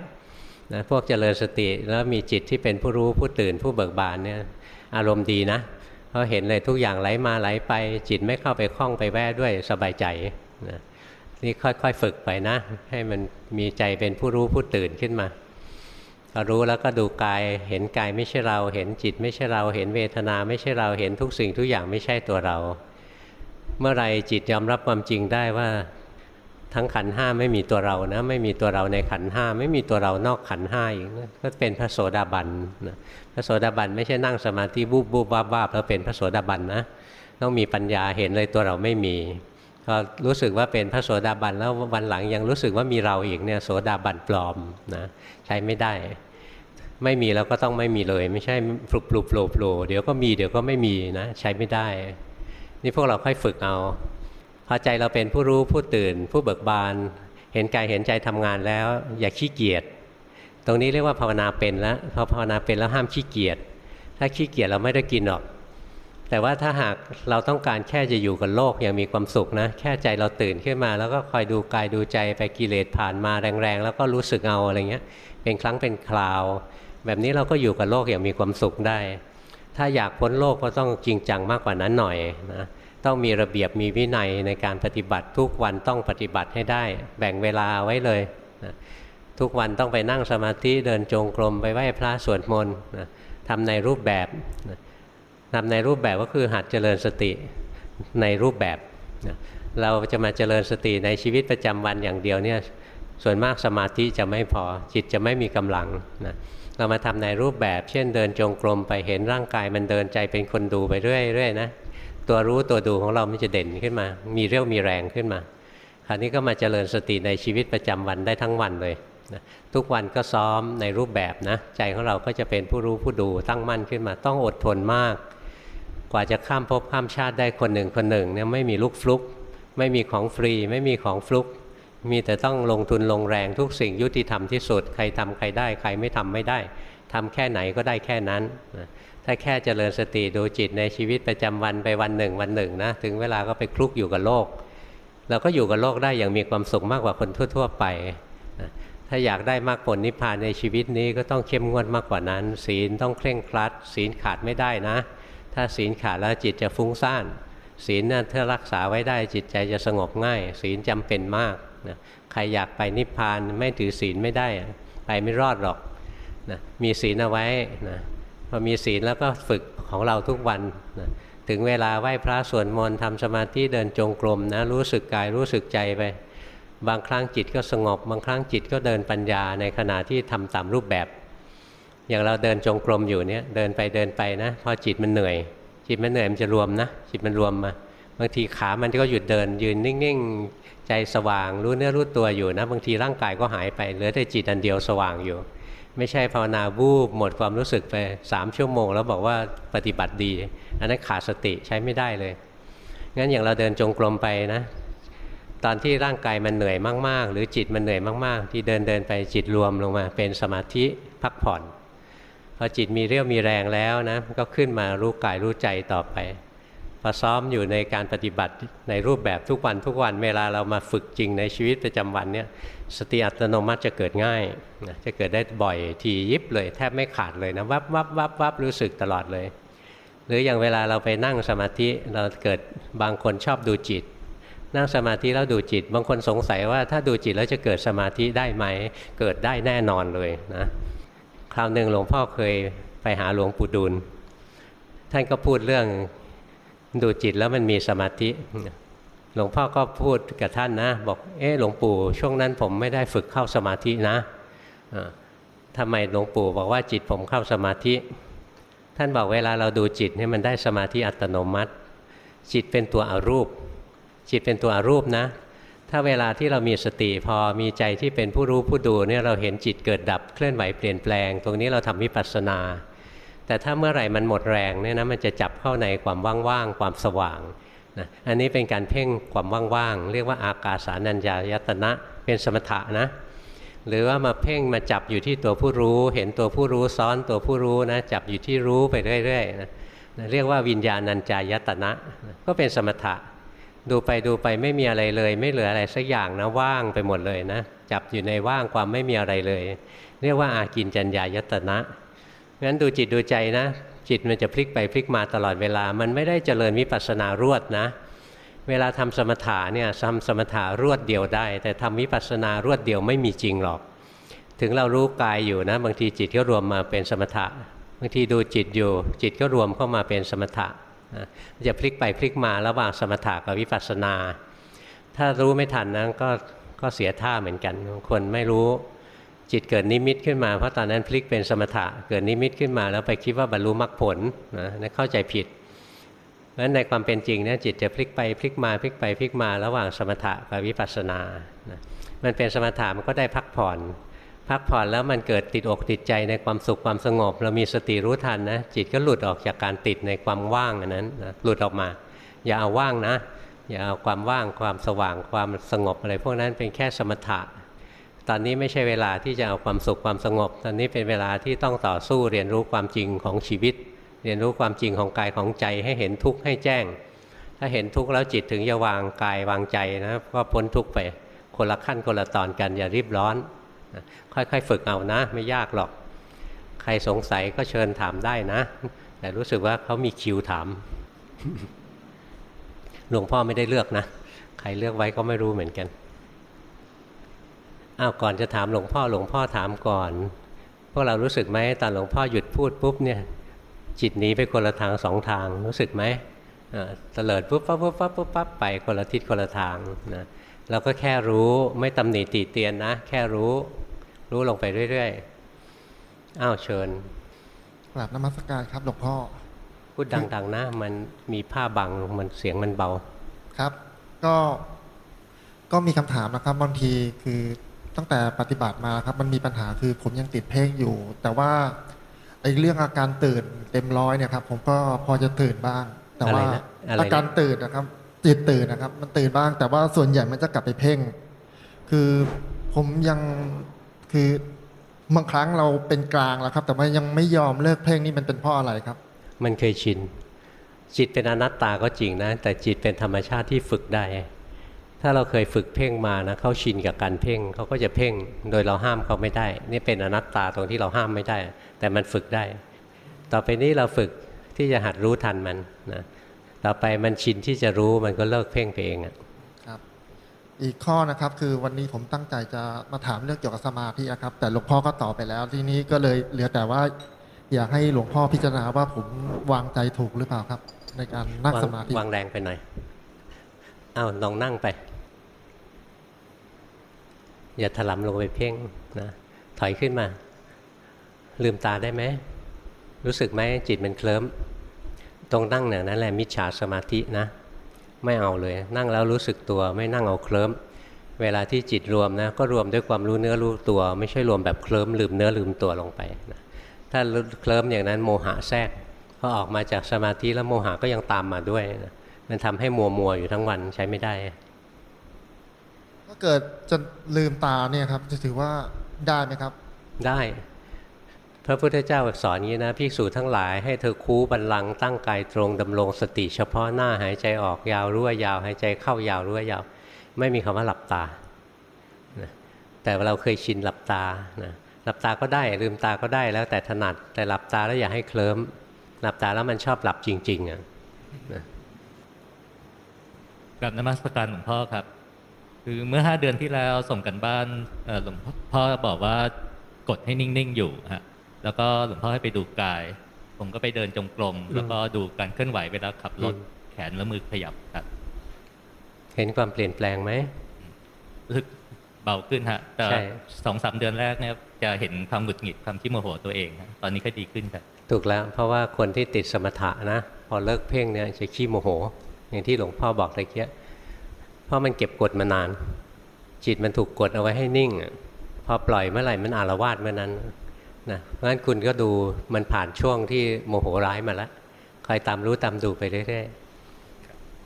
นะพวกเจริญสติแล้วมีจิตที่เป็นผู้รู้ผู้ตื่นผู้เบิกบานเนี่ยอารมณ์ดีนะ เพราะเห็นเลยทุกอย่างไหลมาไหลไป จิตไม่เข้าไปคล้องไปแวะด้วยสบายใจนะนี่ค่อยๆฝึกไปนะ ให้มันมีใจเป็นผู้รู้ผู้ตื่นขึ้นมาพอรู้แล้วก็ดูกายเห็นกายไม่ใช่เรา เห็นจิตไม่ใช่เรา เห็นเวทนาไม่ใช่เราเห็นทุกสิ่งทุกอย่างไม่ใช่ตัวเรา เมื่อไรจิตยอมรับความจริงได้ว่า ทั้งขันห้าไม่มีตัวเรานะไม่มีตัวเราในขันห้าไม่มีตัวเรานอกขันห้าอีกนะก็เป็นพระโสดาบันนะพระโสดาบันไม่ใช่นั่งสมาธิบูบบูบบ้าบ้าแล้วเป็นพระโสดาบันนะต้องมีปัญญาเห็นเลยตัวเราไม่มีก็รู้สึกว่าเป็นพระโสดาบันแล้ววันหลังยังรู้สึกว่ามีเราอีกเนี่ยโสดาบันปลอมนะใช้ไม่ได้ ไม่มีแล้วก็ต้องไม่มีเลย ไม่ใช่ปลุกปลุกโล่โผล่เดี๋ยวก็มีเดี๋ยวก็ไม่มีนะใช้ไม่ได้ นี่พวกเราค่อยฝึกเอา พอใจเราเป็นผู้รู้ผู้ตื่น ผู้เบิกบาน เห็นกายเห็นใจทำงานแล้ว อย่าขี้เกียจตรงนี้เรียกว่าภาวนาเป็นแล้วพอภาวนาเป็นแล้วห้ามขี้เกียจถ้าขี้เกียจเราไม่ได้กินหรอก แต่ว่าถ้าหากเราต้องการแค่จะอยู่กับโลกอย่างมีความสุขนะ แค่ใจเราตื่นขึ้นมา แล้วก็คอยดูกายดูใจไปกิเลสผ่านมาแรงๆ แล้วก็รู้สึกเอาอะไรเงี้ย เป็นครั้งเป็นคราว แบบนี้เราก็อยู่กับโลกอย่างมีความสุขได้ ถ้าอยากพ้นโลกก็ต้องจริงจังมากกว่านั้นหน่อยนะ ต้องมีระเบียบมีวินัยในการปฏิบัติทุกวันต้องปฏิบัติให้ได้ แบ่งเวลาไว้เลยนะทุกวันต้องไปนั่งสมาธิเดินจงกรมไปไหว้พระสวดมนต์นะทำในรูปแบบนะทำในรูปแบบก็คือหัดเจริญสติในรูปแบบนะเราจะมาเจริญสติในชีวิตประจำวันอย่างเดียวเนี่ยส่วนมากสมาธิจะไม่พอจิตจะไม่มีกำลังนะเรามาทำในรูปแบบ เช่นเดินจงกรมไปเห็นร่างกายมันเดินใจเป็นคนดูไปเรื่อยๆนะ ตัวรู้ตัวดูของเรามันจะเด่นขึ้นมา มีเรี่ยวมีแรงขึ้นมา คราวนี้ก็มาเจริญสติในชีวิตประจำวันได้ทั้งวันเลยนะทุกวันก็ซ้อมในรูปแบบนะ ใจของเราก็จะเป็นผู้รู้ผู้ดูตั้งมั่นขึ้นมา ต้องอดทนมาก กว่าจะข้ามภพข้ามชาติได้คนหนึ่งคนหนึ่งเนี่ยไม่มีลูกฟลุก ไม่มีของฟรี ไม่มีของฟลุก มีแต่ต้องลงทุนลงแรงทุกสิ่งยุติธรรมที่สุด ใครทำใครได้ ใครไม่ทำไม่ได้ทำแค่ไหนก็ได้แค่นั้นนะ ถ้าแค่เจริญสติดูจิตในชีวิตประจำวันไปวันหนึ่งวันหนึ่งนะถึงเวลาก็ไปคลุกอยู่กับโลก เราก็อยู่กับโลกได้อย่างมีความสุขมากกว่าคนทั่ว ๆ ไปนะถ้าอยากได้มากผลนิพพานในชีวิตนี้ก็ต้องเข้มงวดมากกว่านั้น ศีลต้องเคร่งครัด ศีลขาดไม่ได้นะ ถ้าศีลขาดแล้วจิตจะฟุ้งซ่านศีลนั่นถ้ารักษาไว้ได้จิตใจจะสงบง่าย ศีลจำเป็นมากนะใครอยากไปนิพพานไม่ถือศีลไม่ได้ ไปไม่รอดหรอกนะมีศีลเอาไว้นะ พอมีศีลแล้วก็ฝึกของเราทุกวันนะถึงเวลาไหว้พระสวดมนต์ทำสมาธิเดินจงกรมนะรู้สึกกายรู้สึกใจไป บางครั้งจิตก็สงบ บางครั้งจิตก็เดินปัญญาในขณะที่ทำตามรูปแบบ อย่างเราเดินจงกรมอยู่เนี่ยเดินไปเดินไปนะพอจิตมันเหนื่อย จิตมันเหนื่อยมันจะรวมนะจิตมันรวมมาบางทีขามันก็หยุดเดิน ยืนนิ่งๆใจสว่าง รู้เนื้อรู้ตัวอยู่นะ บางทีร่างกายก็หายไปเหลือแต่จิตอันเดียวสว่างอยู่ ไม่ใช่ภาวนาวูบหมดความรู้สึกไปสามชั่วโมง แล้วบอกว่าปฏิบัติดี อันนั้นขาดสติใช้ไม่ได้เลย งั้นอย่างเราเดินจงกรมไปนะ ตอนที่ร่างกายมันเหนื่อยมาก ๆ หรือจิตมันเหนื่อยมากๆ ที่เดินเดินไปจิตรวมลงมา เป็นสมาธิพักผ่อนพอจิตมีเรี่ยวมีแรงแล้วนะก็ขึ้นมารู้กายรู้ใจต่อไปพอซ้อมอยู่ในการปฏิบัติในรูปแบบทุกวันทุกวันเวลาเรามาฝึกจริงในชีวิตประจำวันเนี่ย สติอัตโนมัติจะเกิดง่ายนะจะเกิดได้บ่อยทียิบเลย แทบไม่ขาดเลยนะวับวับวับวับรู้สึกตลอดเลย หรืออย่างเวลาเราไปนั่งสมาธิเราเกิดบางคนชอบดูจิต นั่งสมาธิแล้วดูจิต บางคนสงสัยว่าถ้าดูจิตแล้วจะเกิดสมาธิได้ไหม เกิดได้แน่นอนเลยนะคราวหนึ่งหลวงพ่อเคยไปหาหลวงปู่ดูลท่านก็พูดเรื่องดูจิตแล้วมันมีสมาธิ หลวงพ่อก็พูดกับท่านนะ บอกเออหลวงปู่ช่วงนั้นผมไม่ได้ฝึกเข้าสมาธินะทำไมหลวงปู่บอกว่าจิตผมเข้าสมาธิ ท่านบอกเวลาเราดูจิตเนี่ยมันได้สมาธิอัตโนมัติ จิตเป็นตัวอรูป จิตเป็นตัวอรูปนะ ถ้าเวลาที่เรามีสติพอมีใจที่เป็นผู้รู้ผู้ดูเนี่ยเราเห็นจิตเกิดดับเคลื่อนไหวเปลี่ยนแปลง ตรงนี้เราทำวิปัสสนา แต่ถ้าเมื่อไหร่มันหมดแรงเนี่ยนะมันจะจับเข้าในความว่างๆความสว่าง นะอันนี้เป็นการเพ่งความว่างๆเรียกว่าอากาสานัญญายตนะเป็นสมถะนะหรือว่ามาเพ่งมาจับอยู่ที่ตัวผู้รู้ เห็นตัวผู้รู้ซ้อนตัวผู้รู้นะจับอยู่ที่รู้ไปเรื่อยๆนะเรียกว่าวิญญาณัญจายตนะ ก็เป็นสมถะ ดูไปดูไปไม่มีอะไรเลย ไม่เหลืออะไรสักอย่างนะว่างไปหมดเลยนะจับอยู่ในว่างความไม่มีอะไรเลย เรียกว่าอากินจัญญายตนะงั้นดูจิตดูใจนะ จิตมันจะพลิกไปพลิกมาตลอดเวลา มันไม่ได้เจริญวิปัสสนารวดนะ เวลาทำสมถะเนี่ยทำสมถะรวดเดียวได้ แต่ทำวิปัสสนารวดเดียวไม่มีจริงหรอก ถึงเรารู้กายอยู่นะ บางทีจิตก็รวมมาเป็นสมถะ บางทีดูจิตอยู่ จิตก็รวมเข้ามาเป็นสมถะนะจะพลิกไปพลิกมาระหว่างสมถะกับวิปัสสนา ถ้ารู้ไม่ทันนะก็ก็เสียท่าเหมือนกันคนไม่รู้ จิตเกิดนิมิตขึ้นมาเพราะตอนนั้นพลิกเป็นสมถะเกิดนิมิตขึ้นมา แล้วไปคิดว่าบรรลุมรรคผลนะนั่นเข้าใจผิดเพราะฉะนั้นในความเป็นจริงเนี่ยจิตจะพลิกไปพลิกมาพลิกไปพลิกมาระหว่างสมถะกับวิปัสสนานะมันเป็นสมถะมันก็ได้พักผ่อน พักผ่อนแล้วมันเกิดติดอกติดใจในความสุขความสงบ เรามีสติรู้ทันนะจิตก็หลุดออกจากการติดในความว่างอันนั้นนะหลุดออกมา อย่าเอาว่างนะอย่าเอาความว่างความสว่างความสงบอะไรพวกนั้นเป็นแค่สมถะ ตอนนี้ไม่ใช่เวลาที่จะเอาความสุขความสงบ ตอนนี้เป็นเวลาที่ต้องต่อสู้เรียนรู้ความจริงของชีวิต เรียนรู้ความจริงของกายของใจให้เห็นทุกข์ให้แจ้ง ถ้าเห็นทุกข์แล้วจิตถึงจะวางกายวางใจนะก็พ้นทุกข์ไปคนละขั้นคนละตอนกันอย่ารีบร้อน ค่อยๆ ฝึกเอานะ ไม่ยากหรอก ใครสงสัยก็เชิญถามได้นะ แต่รู้สึกว่าเขามีคิวถามหลวงพ่อไม่ได้เลือกนะ ใครเลือกไว้ก็ไม่รู้เหมือนกัน อ้าวก่อนจะถามหลวงพ่อหลวงพ่อถามก่อน พวกเรารู้สึกไหมตอนหลวงพ่อหยุดพูดปุ๊บเนี่ยจิตหนีไปคนละทางสองทางรู้สึกไหมเตลิดปุ๊บปั๊บปุ๊บปั๊บปุ๊บปั๊บไปคนละทิศคนละทางนะเราก็แค่รู้ไม่ตำหนิตีเตียนนะ แค่รู้ รู้ลงไปเรื่อยๆอ้าวเชิญกราบนมัสการครับหลวงพ่อ พูดดังๆนะ มันมีผ้าบังมันเสียงมันเบาครับ ก็ก็มีคำถามนะครับบางทีคือ ตั้งแต่ปฏิบัติมาครับ มันมีปัญหาคือผมยังติดเพ่งอยู่ แต่ว่าไอ้เรื่องอาการตื่นเต็มร้อยเนี่ยครับ ผมก็พอจะตื่นบ้าง แต่ว่าอะไรนะอะไรนะ อาการตื่นนะครับจิตตื่นนะครับ มันตื่นบ้าง แต่ว่าส่วนใหญ่มันจะกลับไปเพ่ง คือผมยังคือบางครั้งเราเป็นกลางแล้วครับ แต่ว่ายังไม่ยอมเลิกเพ่งนี่มันเป็นเพราะอะไรครับ มันเคยชิน จิตเป็นอนัตตาก็จริงนะ แต่จิตเป็นธรรมชาติที่ฝึกได้ ถ้าเราเคยฝึกเพ่งมานะเขาชินกับการเพ่งเขาก็จะเพ่งโดยเราห้ามเขาไม่ได้ นี่เป็นอนัตตาตรงที่เราห้ามไม่ได้ แต่มันฝึกได้ ต่อไปนี้เราฝึกที่จะหัดรู้ทันมันนะต่อไปมันชินที่จะรู้มันก็เลิกเพ่งไปเองอะครับอีกข้อนะครับคือวันนี้ผมตั้งใจจะมาถามเรื่องเกี่ยวกับสมาธิอะครับ แต่หลวงพ่อก็ตอบไปแล้วทีนี้ก็เลยเหลือแต่ว่า อยากให้หลวงพ่อพิจารณาว่าผมวางใจถูกหรือเปล่าครับ ในการนั่งวางสมาธิวางแรงไปหน่อยอ้าวลองนั่งไป อย่าถลำลงไปเพ่งนะถอยขึ้นมา ลืมตาได้ไหม รู้สึกไหมจิตมันเคลิ้มตรงนั่งเนี่ยนั่นแหละมิจฉาสมาธินะ ไม่เอาเลย นั่งแล้วรู้สึกตัวไม่นั่งเอาเคลิ้มเวลาที่จิตรวมนะก็รวมด้วยความรู้เนื้อรู้ตัว ไม่ใช่รวมแบบเคลิ้มลืมเนื้อลืมตัวลงไปนะถ้าเคลิ้มอย่างนั้นโมหะแทรกพอออกมาจากสมาธิแล้วโมหะก็ยังตามมาด้วยนะมันทำให้มัวมัวอยู่ทั้งวันใช้ไม่ได้ เกิดจะลืมตาเนี่ยครับ จะถือว่าได้ไหมครับ ได้ พระพุทธเจ้าสอนอย่างนี้นะภิกษุทั้งหลายให้เธอคูบันลังก์ตั้งกายตรงดำรงสติเฉพาะหน้าหายใจออกยาวรู้ว่ายาว หายใจเข้ายาวรู้ว่ายาว ไม่มีคำว่าหลับตานะแต่เราเคยชินหลับตานะหลับตาก็ได้ลืมตาก็ได้แล้วแต่ถนัด แต่หลับตาแล้วอย่าให้เคลิ้มหลับตาแล้วมันชอบหลับจริง ๆอะกับนมัสการหลวงพ่อครับ คือเมื่อห้าเดือนที่แล้วส่งกันบ้านเอ่อหลวงพ่อบอกว่ากดให้นิ่ง ๆ อยู่ฮะแล้วก็หลวงพ่อให้ไปดูกาย ผมก็ไปเดินจงกรมแล้วก็ดูการเคลื่อนไหวเวลาขับรถอืมแขนและมือขยับครับเห็นความเปลี่ยนแปลงไหมรู้สึกเบาขึ้นฮะแต่ใช่สองสามเดือนแรกเนี่ยจะเห็นความหงุดหงิดความที่โมโหตัวเองฮะตอนนี้ก็ดีขึ้นครับถูกแล้ว เพราะว่าคนที่ติดสมถะนะ พอเลิกเพ่งเนี่ยจะขี้โมโห อย่างที่หลวงพ่อบอกตะเกีย เพราะมันเก็บกดมานาน จิตมันถูกกดเอาไว้ให้นิ่งอะพอปล่อยเมื่อไหร่มันอารวาสเมื่อนั้นนะเพราะฉะนั้นคุณก็ดูมันผ่านช่วงที่โมโหร้ายมาแล้วคอยตามรู้ตามดูไปเรื่อย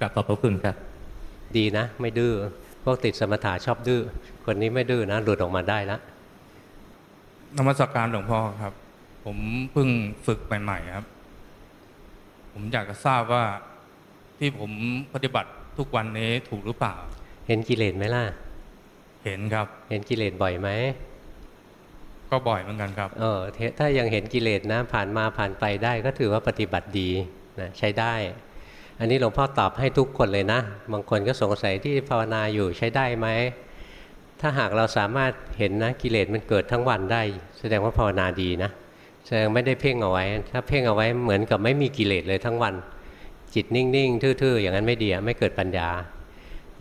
กลับขอบพระคุณครับๆดีนะ ไม่ดื้อพวกติดสมถะชอบดื้อคนนี้ไม่ดื้อนะหลุดออกมาได้แล้วนมัสการหลวงพ่อครับ ผมเพิ่งฝึกใหม่ ๆ ครับ ผมอยากจะทราบว่าที่ผมปฏิบัติ ทุกวันนี้ถูกหรือเปล่า เห็นกิเลสไหมล่ะ เห็นครับ เห็นกิเลสบ่อยไหมก็บ่อยเหมือนกันครับ เออเทถ้ายังเห็นกิเลสนะ ผ่านมาผ่านไปได้ก็ถือว่าปฏิบัติดีนะใช้ได้ อันนี้หลวงพ่อตอบให้ทุกคนเลยนะ บางคนก็สงสัยที่ภาวนาอยู่ใช้ได้ไหม ถ้าหากเราสามารถเห็นนะกิเลสมันเกิดทั้งวันได้ แสดงว่าภาวนาดีนะ แสดงไม่ได้เพ่งเอาไว้ ถ้าเพ่งเอาไว้เหมือนกับไม่มีกิเลสเลยทั้งวัน จิตนิ่งๆ ทื่อๆ อย่างนั้นไม่ดีอะไม่เกิดปัญญา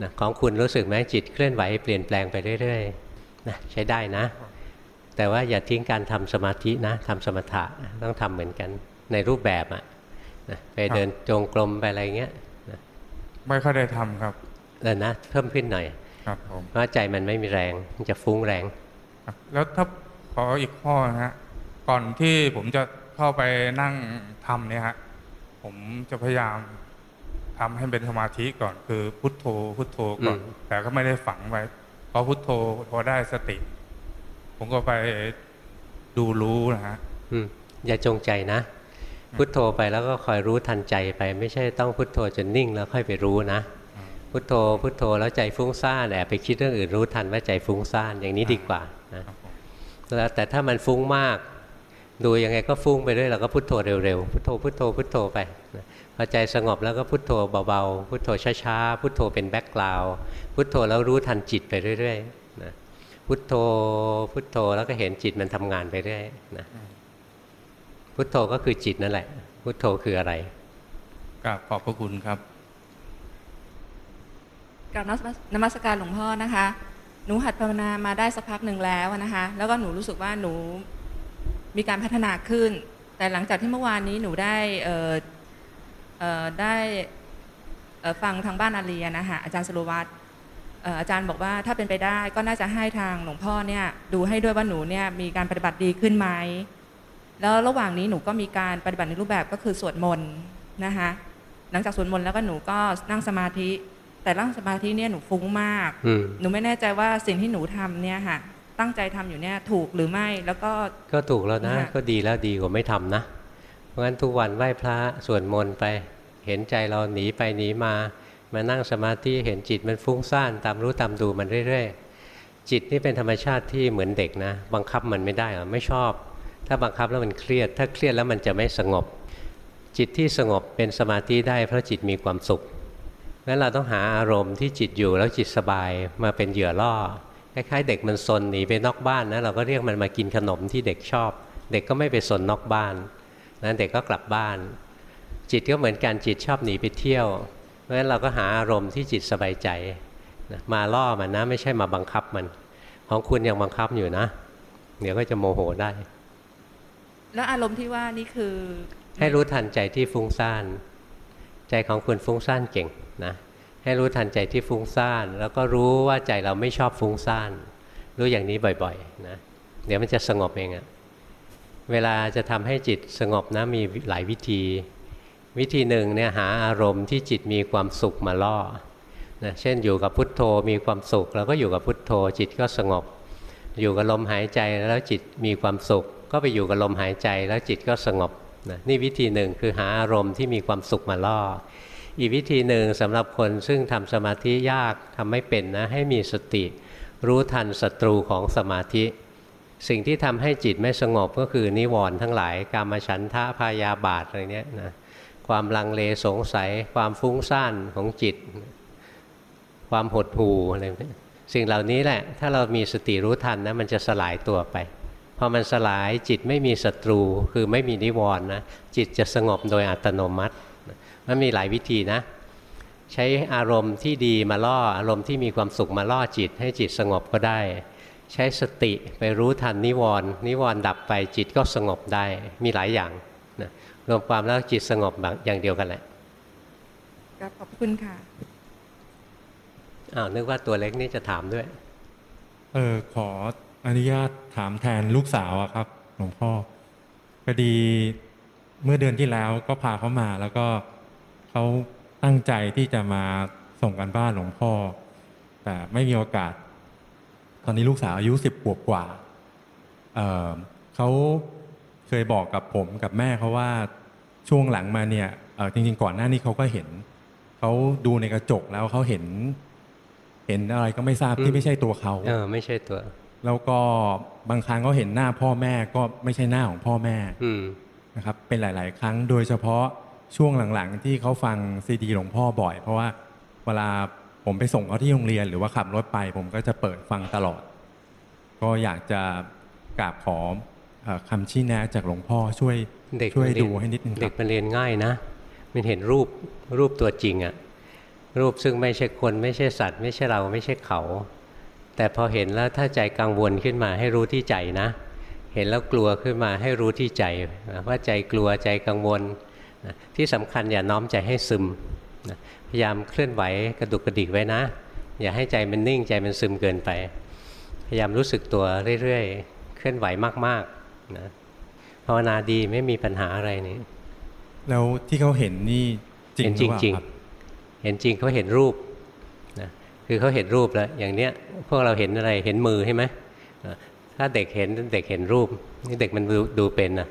นะของคุณรู้สึกไหมจิตเคลื่อนไหวเปลี่ยนแปลงไปเรื่อยๆนะใช้ได้นะ แต่ว่าอย่าทิ้งการทำสมาธินะทำสมถะต้องทำเหมือนกันในรูปแบบอะนะไปเดินจงกรมไปอะไรเงี้ยนะไม่ค่อยได้ทำครับเออนะเพิ่มขึ้นหน่อยครับผมเพราะใจมันไม่มีแรงมันจะฟุ้งแรงครับแล้วถ้าขออีกข้อนะฮะก่อนที่ผมจะเข้าไปนั่งทำเนี่ยฮะ ผมจะพยายามทำให้เป็นสมาธิก่อน คือพุทโธ พุทโธก่อนอืมแต่ก็ไม่ได้ฝังไว้พอพุทโธพอได้สติ ผมก็ไปดูรู้นะฮะอืมอย่าจงใจนะ พุทโธไปแล้วก็คอยรู้ทันใจไป ไม่ใช่ต้องพุทโธจนนิ่งแล้วค่อยไปรู้นะพุทโธพุทโธแล้วใจฟุ้งซ่านแอบไปคิดเรื่องอื่นรู้ทันว่าใจฟุ้งซ่านอย่างนี้ดีกว่านะครับผมแล้วแต่ถ้ามันฟุ้งมาก ดูยังไงก็ฟุ้งไปเรื่อยเราก็พุทโธเร็วๆพุทโธพุทโธพุทโธไปนะพอใจสงบแล้วก็พุทโธเบาๆพุทโธช้าๆพุทโธเป็นแบ็กกราวด์พุทโธแล้วรู้ทันจิตไปเรื่อยๆนะพุทโธพุทโธแล้วก็เห็นจิตมันทำงานไปเรื่อยนะพุทโธก็คือจิตนั่นแหละ พุทโธคืออะไรกราบขอบพระคุณครับกราบนมัสนมัสการหลวงพ่อนะคะ หนูหัดภาวนามาได้สักพักหนึ่งแล้วนะคะ แล้วก็หนูรู้สึกว่าหนู มีการพัฒนาขึ้น แต่หลังจากที่เมื่อวานนี้หนูได้เอ่อเอ่อได้เอ่อฟังทางบ้านอาเรียนะคะอาจารย์สรุวัตรเอ่ออาจารย์บอกว่าถ้าเป็นไปได้ก็น่าจะให้ทางหลวงพ่อเนี่ยดูให้ด้วยว่าหนูเนี่ยมีการปฏิบัติดีขึ้นไหมแล้วระหว่างนี้หนูก็มีการปฏิบัติในรูปแบบก็คือสวดมนต์นะคะหลังจากสวดมนต์แล้วก็หนูก็นั่งสมาธิ แต่นั่งสมาธิเนี่ยหนูฟุ้งมากอืมหนูไม่แน่ใจว่าสิ่งที่หนูทำเนี่ยค่ะ ตั้งใจทำอยู่เนี่ยถูกหรือไม่แล้วก็ก็ถูกแล้วนะค่ะก็ดีแล้วดีกว่าไม่ทำนะ เพราะฉะนั้นทุกวันไหว้พระสวดมนต์ไปเห็นใจเราหนีไปหนีมามานั่งสมาธิเห็นจิตมันฟุ้งซ่านตามรู้ตามดูมันเรื่อยๆ จิตนี่เป็นธรรมชาติที่เหมือนเด็กนะ บังคับมันไม่ได้หรอไม่ชอบ ถ้าบังคับแล้วมันเครียด ถ้าเครียดแล้วมันจะไม่สงบ จิตที่สงบเป็นสมาธิได้เพราะจิตมีความสุขงั้นเราต้องหาอารมณ์ที่จิตอยู่แล้วจิตสบายมาเป็นเหยื่อล่อ คล้ายๆเด็กมันซนหนีไปนอกบ้านนะเราก็เรียกมันมากินขนมที่เด็กชอบ เด็กก็ไม่ไปซนนอกบ้านนะเด็กก็กลับบ้าน จิตก็เหมือนกันจิตชอบหนีไปเที่ยว เพราะฉะนั้นเราก็หาอารมณ์ที่จิตสบายใจนะมาล่อมันนะไม่ใช่มาบังคับมัน ของคุณยังบังคับอยู่นะ เดี๋ยวก็จะโมโหได้ แล้วอารมณ์ที่ว่านี่คือ ให้รู้ทันใจที่ฟุ้งซ่าน ใจของคุณฟุ้งซ่านเก่งนะ ให้รู้ทันใจที่ฟุ้งซ่าน แล้วก็รู้ว่าใจเราไม่ชอบฟุ้งซ่าน รู้อย่างนี้บ่อยๆนะเดี๋ยวมันจะสงบเองอะเวลาจะทำให้จิตสงบนะมีหลายวิธี วิธีหนึ่งเนี่ยหาอารมณ์ที่จิตมีความสุขมาล่อนะเช่นอยู่กับพุทโธมีความสุขเราก็อยู่กับพุทโธ จิตก็สงบ อยู่กับลมหายใจแล้วจิตมีความสุข ก็ไปอยู่กับลมหายใจแล้วจิตก็สงบนะนี่วิธีหนึ่งคือหาอารมณ์ที่มีความสุขมาล่อ อีกวิธีหนึ่งสำหรับคนซึ่งทำสมาธิยากทำไม่เป็นนะให้มีสติ รู้ทันศัตรูของสมาธิ สิ่งที่ทำให้จิตไม่สงบก็คือนิวรณ์ทั้งหลาย กามฉันทะพยาบาทอะไรเนี้ยนะความลังเลสงสัย ความฟุ้งซ่านของจิต ความหดหู่อะไรพวกนี้สิ่งเหล่านี้แหละ ถ้าเรามีสติรู้ทันนะมันจะสลายตัวไปพอมันสลายจิตไม่มีศัตรูคือไม่มีนิวรณ์นะจิตจะสงบโดยอัตโนมัติ มันมีหลายวิธีนะ ใช้อารมณ์ที่ดีมาล่ออารมณ์ที่มีความสุขมาล่อจิต ให้จิตสงบก็ได้ ใช้สติไปรู้ทันนิวรณ์นิวรณ์ดับไปจิตก็สงบได้มีหลายอย่างนะรวมความแล้วจิตสงบแบบอย่างเดียวกันแหละครับขอบคุณค่ะอ้าวนึกว่าตัวเล็กนี่จะถามด้วย เออขออนุญาตถามแทนลูกสาวอะครับ หลวงพ่อพอดี เมื่อเดือนที่แล้วก็พาเขามา แล้วก็เขาตั้งใจที่จะมาส่งกันบ้านหลวงพ่อ แต่ไม่มีโอกาส ตอนนี้ลูกสาวอายุสิบขวบกว่าเอ่อเขาเคยบอกกับผมกับแม่เขาว่าช่วงหลังมาเนี่ยเอ่อจริงๆก่อนหน้านี้เขาก็เห็นเขาดูในกระจกแล้วเขาเห็น เห็นอะไรก็ไม่ทราบอืที่มไม่ใช่ตัวเขาเออไม่ใช่ตัว แล้วก็บางครั้งก็เห็นหน้าพ่อแม่ก็ไม่ใช่หน้าของพ่อแม่ อืม นะครับเป็นหลาย ๆ ครั้งโดยเฉพาะช่วงหลังๆ ที่เขาฟังซีดีหลวงพ่อบ่อย เพราะว่าเวลาผมไปส่งเขาที่โรงเรียนหรือว่าขับรถไป ผมก็จะเปิดฟังตลอด ก็อยากจะกราบขอเอ่อคำชี้แนะจากหลวงพ่อช่วยเด็กช่วยมันเรีนดูให้นิดนึงคเด็รักบมันเรียนง่ายนะ มันเห็นรูปรูปตัวจริงอะรูปซึ่งไม่ใช่คนไม่ใช่สัตว์ ไม่ใช่เราไม่ใช่เขา แต่พอเห็นแล้วถ้าใจกังวลขึ้นมาให้รู้ที่ใจนะ เห็นแล้วกลัวขึ้นมาให้รู้ที่ใจนะว่าใจกลัวใจกังวลนะที่สำคัญอย่าน้อมใจให้ซึมนะพยายามเคลื่อนไหวกระดุกกระดิกไว้นะ อย่าให้ใจมันนิ่งใจมันซึมเกินไป พยายามรู้สึกตัวเรื่อยๆ เคลื่อนไหวมากๆนะภาวนาดีไม่มีปัญหาอะไรนี่แล้วที่เขาเห็นนี่จริงเห็นหจรือเปล่าริงครับๆเห็นจริงเขาเห็นรูปนะคือเขาเห็นรูปแล้วอย่างเนี้ยพวกเราเห็นอะไรเห็นมือใช่ไหมอะ ถ้าเด็กเห็นเด็กเห็นรูปนี่เด็กมันดูดูเป็นนะ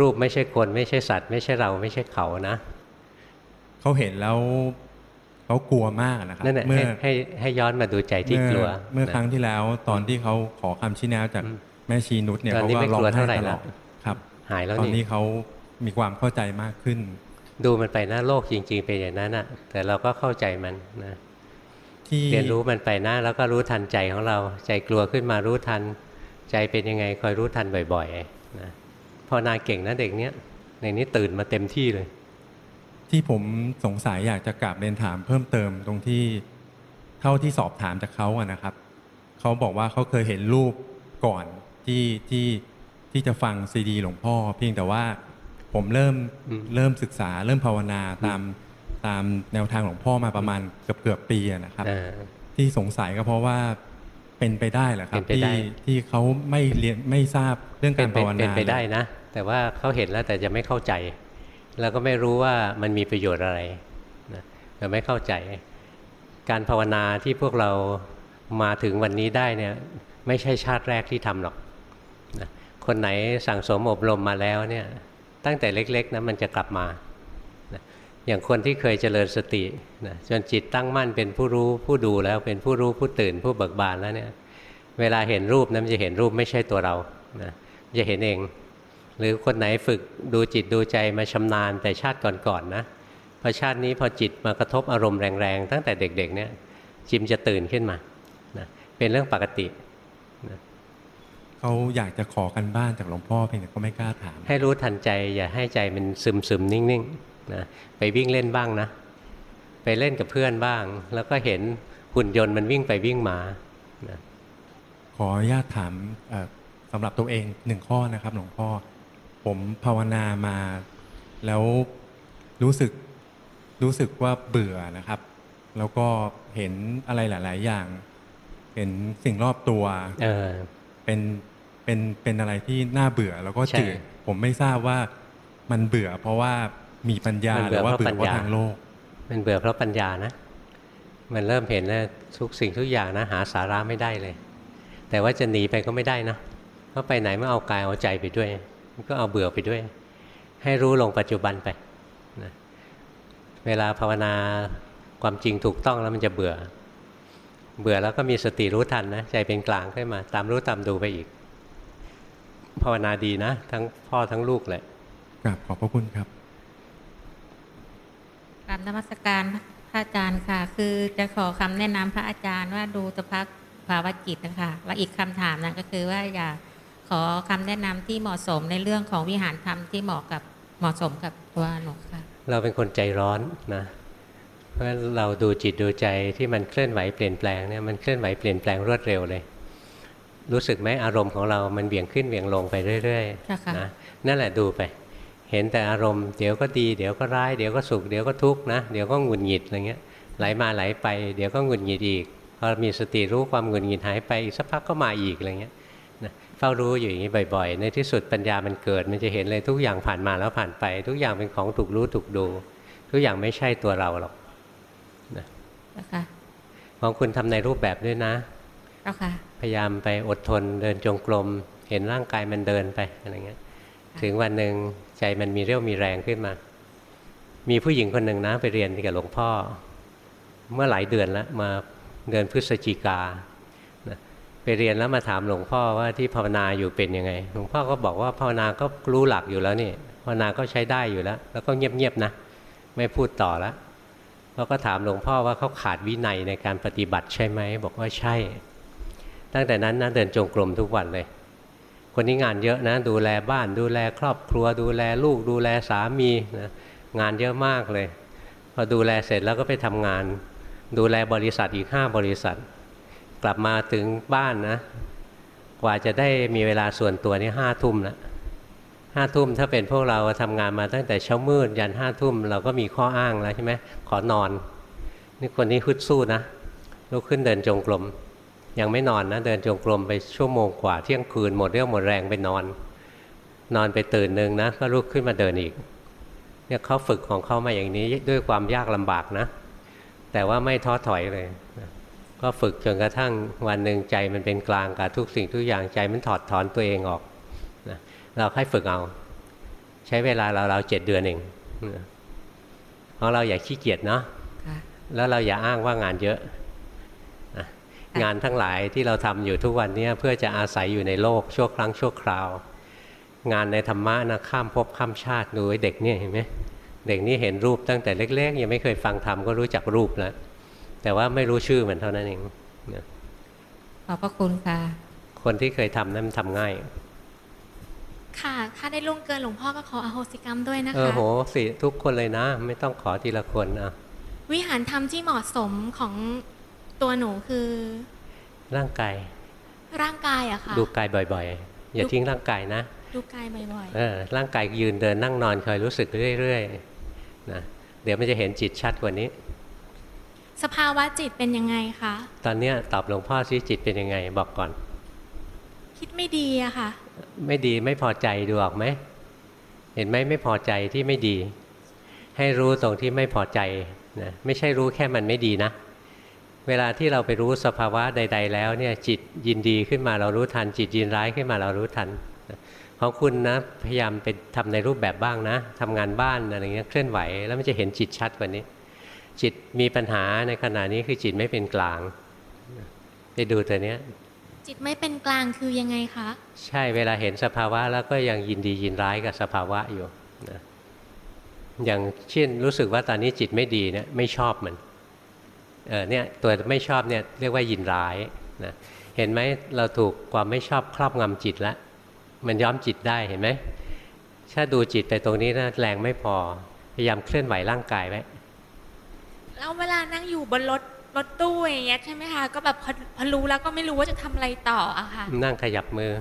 รูปไม่ใช่คน ไม่ใช่สัตว์ ไม่ใช่เราไม่ใช่เขานะเขาเห็นแล้วเขากลัวมากนะครับนั่นแหละเมื่ให้อให้ให้ย้อนมาดูใจที่กลัว เมื่อเมื่อนะครั้งที่แล้วตอนที่เขาขอคำชี้แนะจากอืมแม่ชีนุชเนี่ยตอนเขานี้ก็ไม่ร้อกงลัวไห้เท่าไหร่ตลแล้อวดครับ หายแล้วตอนนี่นี้เขามีความเข้าใจมากขึ้น ดูมันไปนะโลกจริง ๆ เป็นอย่างนั้นนะแต่เราก็เข้าใจมันนะ ที่เรียนรู้มันไปนะแล้วก็รู้ทันใจของเรา ใจกลัวขึ้นมารู้ทัน ใจเป็นยังไงคอยรู้ทันบ่อยๆนะภาวนาเก่งนะเด็กเนี้ยในนี้ตื่นมาเต็มที่เลย ที่ผมสงสัยอยากจะกราบเรียนถามเพิ่มเติมตรงที่เท่าที่สอบถามจากเขาอะนะครับเขาบอกว่าเขาเคยเห็นรูปก่อนที่ที่ที่จะฟังซีดีหลวงพ่อ เพียงแต่ว่าผมเริ่มอืมเริ่มศึกษาเริ่มภาวนาตาม ตามแนวทางหลวงพ่อมาประมาณเกือบเกือบๆปีอะนะครับเออที่สงสัยก็เพราะว่าเป็นไปได้เหรอครับเป็นไปได้ที่ที่เขาไม่เรียนไม่ทราบเรื่องเป็กานรไปภาวนาเป็นไปได้เลยนะ แต่ว่าเขาเห็นแล้วแต่จะไม่เข้าใจ แล้วก็ไม่รู้ว่ามันมีประโยชน์อะไรนะแต่ไม่เข้าใจ การภาวนาที่พวกเรามาถึงวันนี้ได้เนี่ยไม่ใช่ชาติแรกที่ทำหรอกนะคนไหนสั่งสมอบรมมาแล้วเนี่ยตั้งแต่เล็กๆนะมันจะกลับมานะ อย่างคนที่เคยเจริญสตินะจนจิตตั้งมั่นเป็นผู้รู้ผู้ดูแล้วเป็นผู้รู้ผู้ตื่นผู้เบิกบานแล้วเนี่ยเวลาเห็นรูปนะมันจะเห็นรูปไม่ใช่ตัวเรานะจะเห็นเอง หรือคนไหนฝึกดูจิตดูใจมาชำนาญแต่ชาติก่อนๆนะพอชาตินี้พอจิตมากระทบอารมณ์แรงๆตั้งแต่เด็ก ๆ เนี่ยจิมจะตื่นขึ้นมานะเป็นเรื่องปกติเขาอยากจะขอกันบ้านจากหลวงพ่อเพียงแต่ก็ไม่กล้าถาม ให้รู้ทันใจอย่าให้ใจมันซึมซึมๆนิ่งๆ นะไปวิ่งเล่นบ้างนะ ไปเล่นกับเพื่อนบ้าง แล้วก็เห็นหุ่นยนต์มันวิ่งไปวิ่งมานะขออนุญาตถามเอ่อสำหรับตัวเองหนึ่งข้อนะครับหลวงพ่อ ผมภาวนามา แล้วรู้สึกรู้สึกว่าเบื่อนะครับ แล้วก็เห็นอะไรหลาย ๆ อย่าง เห็นสิ่งรอบตัวเออเป็นเป็นเป็นอะไรที่น่าเบื่อแล้วก็ใช่จืดผมไม่ทราบว่ามันเบื่อ เพราะว่า มีปัญญามันหเบื่รืออว่าเพราะเบื่อเพราะปัญญาทางโลก มันเบื่อเพราะปัญญานะ มันเริ่มเห็นแล้วทุกสิ่งทุกอย่างนะหาสาระไม่ได้เลย แต่ว่าจะหนีไปก็ไม่ได้นะเพราะไปไหนไม่เอากายเอาใจไปด้วย มันก็เอาเบื่อไปด้วย ให้รู้ลงปัจจุบันไปนะเวลาภาวนาความจริงถูกต้องแล้วมันจะเบื่อ เบื่อแล้วก็มีสติรู้ทันนะใจเป็นกลางขึ้นมา ตามรู้ตามดูไปอีก ภาวนาดีนะ ทั้งพ่อทั้งลูกเลยกราบขอบพระคุณครับกรา บนมัสการพระอาจารย์ค่ะ คือจะขอคำแนะนำพระอาจารย์ว่าดูสภาพภาวะจิตนะคะแล้วอีกคำถามนั้นก็คือว่าอยากขอคำแนะนำที่เหมาะสมในเรื่องของวิหารธรรมที่เหมาะกับเหมาะสมกับตัวหนูค่ะ เราเป็นคนใจร้อนนะ เพราะฉะนั้นเราดูจิตดูใจที่มันเคลื่อนไหวเปลี่ยนแปลงเนี่ยมันเคลื่อนไหวเปลี่ยนแปลงรวดเร็วเลย รู้สึกไหมอารมณ์ของเรามันเบี่ยงขึ้นเบี่ยงลงไปเรื่อยเจ้าค่ะๆนะนั่นแหละดูไป เห็นแต่อารมณ์เดี๋ยวก็ดีเดี๋ยวก็ร้ายเดี๋ยวก็สุขเดี๋ยวก็ทุกข์นะเดี๋ยวก็หงุดหงิดอะไรเงี้ยไหลมาไหลไป เดี๋ยวก็หงุดหงิดอีกพอมีสติรู้ความหงุดหงิดหายไปอีกสักพักก็มาอีกอะไรเงี้ยนะเฝ้ารู้อยู่อย่างนี้บ่อยๆ ในที่สุดปัญญามันเกิด มันจะเห็นเลยทุกอย่างผ่านมาแล้วผ่านไป ทุกอย่างเป็นของถูกรู้ถูกดู ทุกอย่างไม่ใช่ตัวเราหรอกเจ้าค่ะของคุณทำในรูปแบบด้วยนะเจ้าค่ะพยายามไปอดทนเดินจงกรมเห็นร่างกายมันเดินไปอะไรเงี้ยถึงวันหนึ่ง ใจมันมีเรี่ยวมีแรงขึ้นมา มีผู้หญิงคนหนึ่งนะ ไปเรียนกับหลวงพ่อ เมื่อหลายเดือนแล้วมาเดือนพฤศจิกานะไปเรียนแล้วมาถามหลวงพ่อว่าที่ภาวนาอยู่เป็นยังไง หลวงพ่อก็บอกว่าภาวนาก็รู้หลักอยู่แล้วนี่ภาวนาก็ใช้ได้อยู่แล้ว แล้วก็เงียบๆนะ ไม่พูดต่อแล้วเราก็ถามหลวงพ่อว่าเขาขาดวินัยในการปฏิบัติใช่ไหมบอกว่าใช่ ตั้งแต่นั้นนะเดินจงกรมทุกวันเลย คนนี้งานเยอะนะ ดูแลบ้านดูแลครอบครัว ดูแลลูก ดูแลสามีนะงานเยอะมากเลย พอดูแลเสร็จแล้วก็ไปทำงาน ดูแลบริษัทอีกห้าบริษัท กลับมาถึงบ้านนะ กว่าจะได้มีเวลาส่วนตัวนี่ห้าทุ่มแล้วห้าทุ่มถ้าเป็นพวกเราทำงานมาตั้งแต่เช้ามืดยันห้าทุ่มเราก็มีข้ออ้างแล้วใช่ไหมขอนอน นี่คนนี้ฮึดสู้นะลุกขึ้นเดินจงกรม ยังไม่นอนนะเดินจงกรมไปชั่วโมงกว่าเที่ยงคืนหมดเรี่ยวหมดแรงไปนอน นอนไปตื่นหนึ่งนะก็ลุกขึ้นมาเดินอีกเนี่ยเขาฝึกของเขามาอย่างนี้ด้วยความยากลำบากนะ แต่ว่าไม่ท้อถอยเลยนะก็ฝึกจนกระทั่งวันหนึ่งใจมันเป็นกลางกับทุกสิ่งทุกอย่างใจมันถอดถอนตัวเองออกนะเราค่อยฝึกเอา ใช้เวลาเราเราเจ็ดเดือนเองนะเพราะเราอย่าขี้เกียจเนาะค่ะแล้วเราอย่าอ้างว่างานเยอะนะ งานทั้งหลายที่เราทำอยู่ทุกวันเนี้เพื่อจะอาศัยอยู่ในโลกชั่วครั้งชั่วคราว งานในธรรมะนะข้ามภพข้ามชาติดูไอ้เด็กเนี่ยเห็นไหมเด็กนี่เห็นรูปตั้งแต่เล็ก ๆ ยังไม่เคยฟังธรรมก็รู้จักรูปแล้วแต่ว่าไม่รู้ชื่อมันเท่านั้นเองนะขอบพระคุณค่ะ คนที่เคยทำนั้นมันทำง่าย ค่ะ ถ้าได้ล่วงเกินหลวงพ่อก็ขออโหสิกรรมด้วยนะเออคะโหสิทุกคนเลยนะ ไม่ต้องขอทีละคนอะวิหารธรรมที่เหมาะสมของ ตัวหนูคือ ร่างกาย ร่างกายอะค่ะ ดูกายบ่อยๆ อย่าทิ้งร่างกายนะ ดูกายบ่อยเออร่างกายยืนเดินนั่งนอนคอยรู้สึกเรื่อยๆนะเดี๋ยวมันจะเห็นจิตชัดกว่านี้ สภาวะจิตเป็นยังไงคะ ตอนเนี้ยตอบหลวงพ่อซิจิตเป็นยังไงบอกก่อน คิดไม่ดีอะค่ะ ไม่ดีไม่พอใจดูออกไหม เห็นไหมไม่พอใจที่ไม่ดี ให้รู้ตรงที่ไม่พอใจนะไม่ใช่รู้แค่มันไม่ดีนะ เวลาที่เราไปรู้สภาวะใด ๆ แล้วเนี่ยจิตยินดีขึ้นมาเรารู้ทัน จิตยินร้ายขึ้นมาเรารู้ทันนะของคุณนะพยายามไปทำในรูปแบบบ้างนะทำงานบ้านอะไรเงี้ยเคลื่อนไหว แล้วมันจะเห็นจิตชัดกว่านี้ จิตมีปัญหาในขณะนี้คือจิตไม่เป็นกลางไปดูตัวเนี้ย จิตไม่เป็นกลางคือยังไงคะ ใช่เวลาเห็นสภาวะแล้วก็ยังยินดียินร้ายกับสภาวะอยู่นะอย่างเช่นรู้สึกว่าตอนนี้จิตไม่ดีเนี่ยไม่ชอบมัน เออเนี่ยตัวไม่ชอบเนี่ยเรียกว่ายินร้ายนะเห็นไหมเราถูกความไม่ชอบครอบงำจิตแล้วมันย้อมจิตได้เห็นไหมถ้าดูจิตไปตรงนี้นะแรงไม่พอพยายามเคลื่อนไหวร่างกายไว้แล้วเวลานั่งอยู่บนรถรถตู้อย่างเงี้ยใช่ไหมคะก็แบบพอพอรู้แล้วก็ไม่รู้ว่าจะทำอะไรต่ออะค่ะนั่งขยับมือ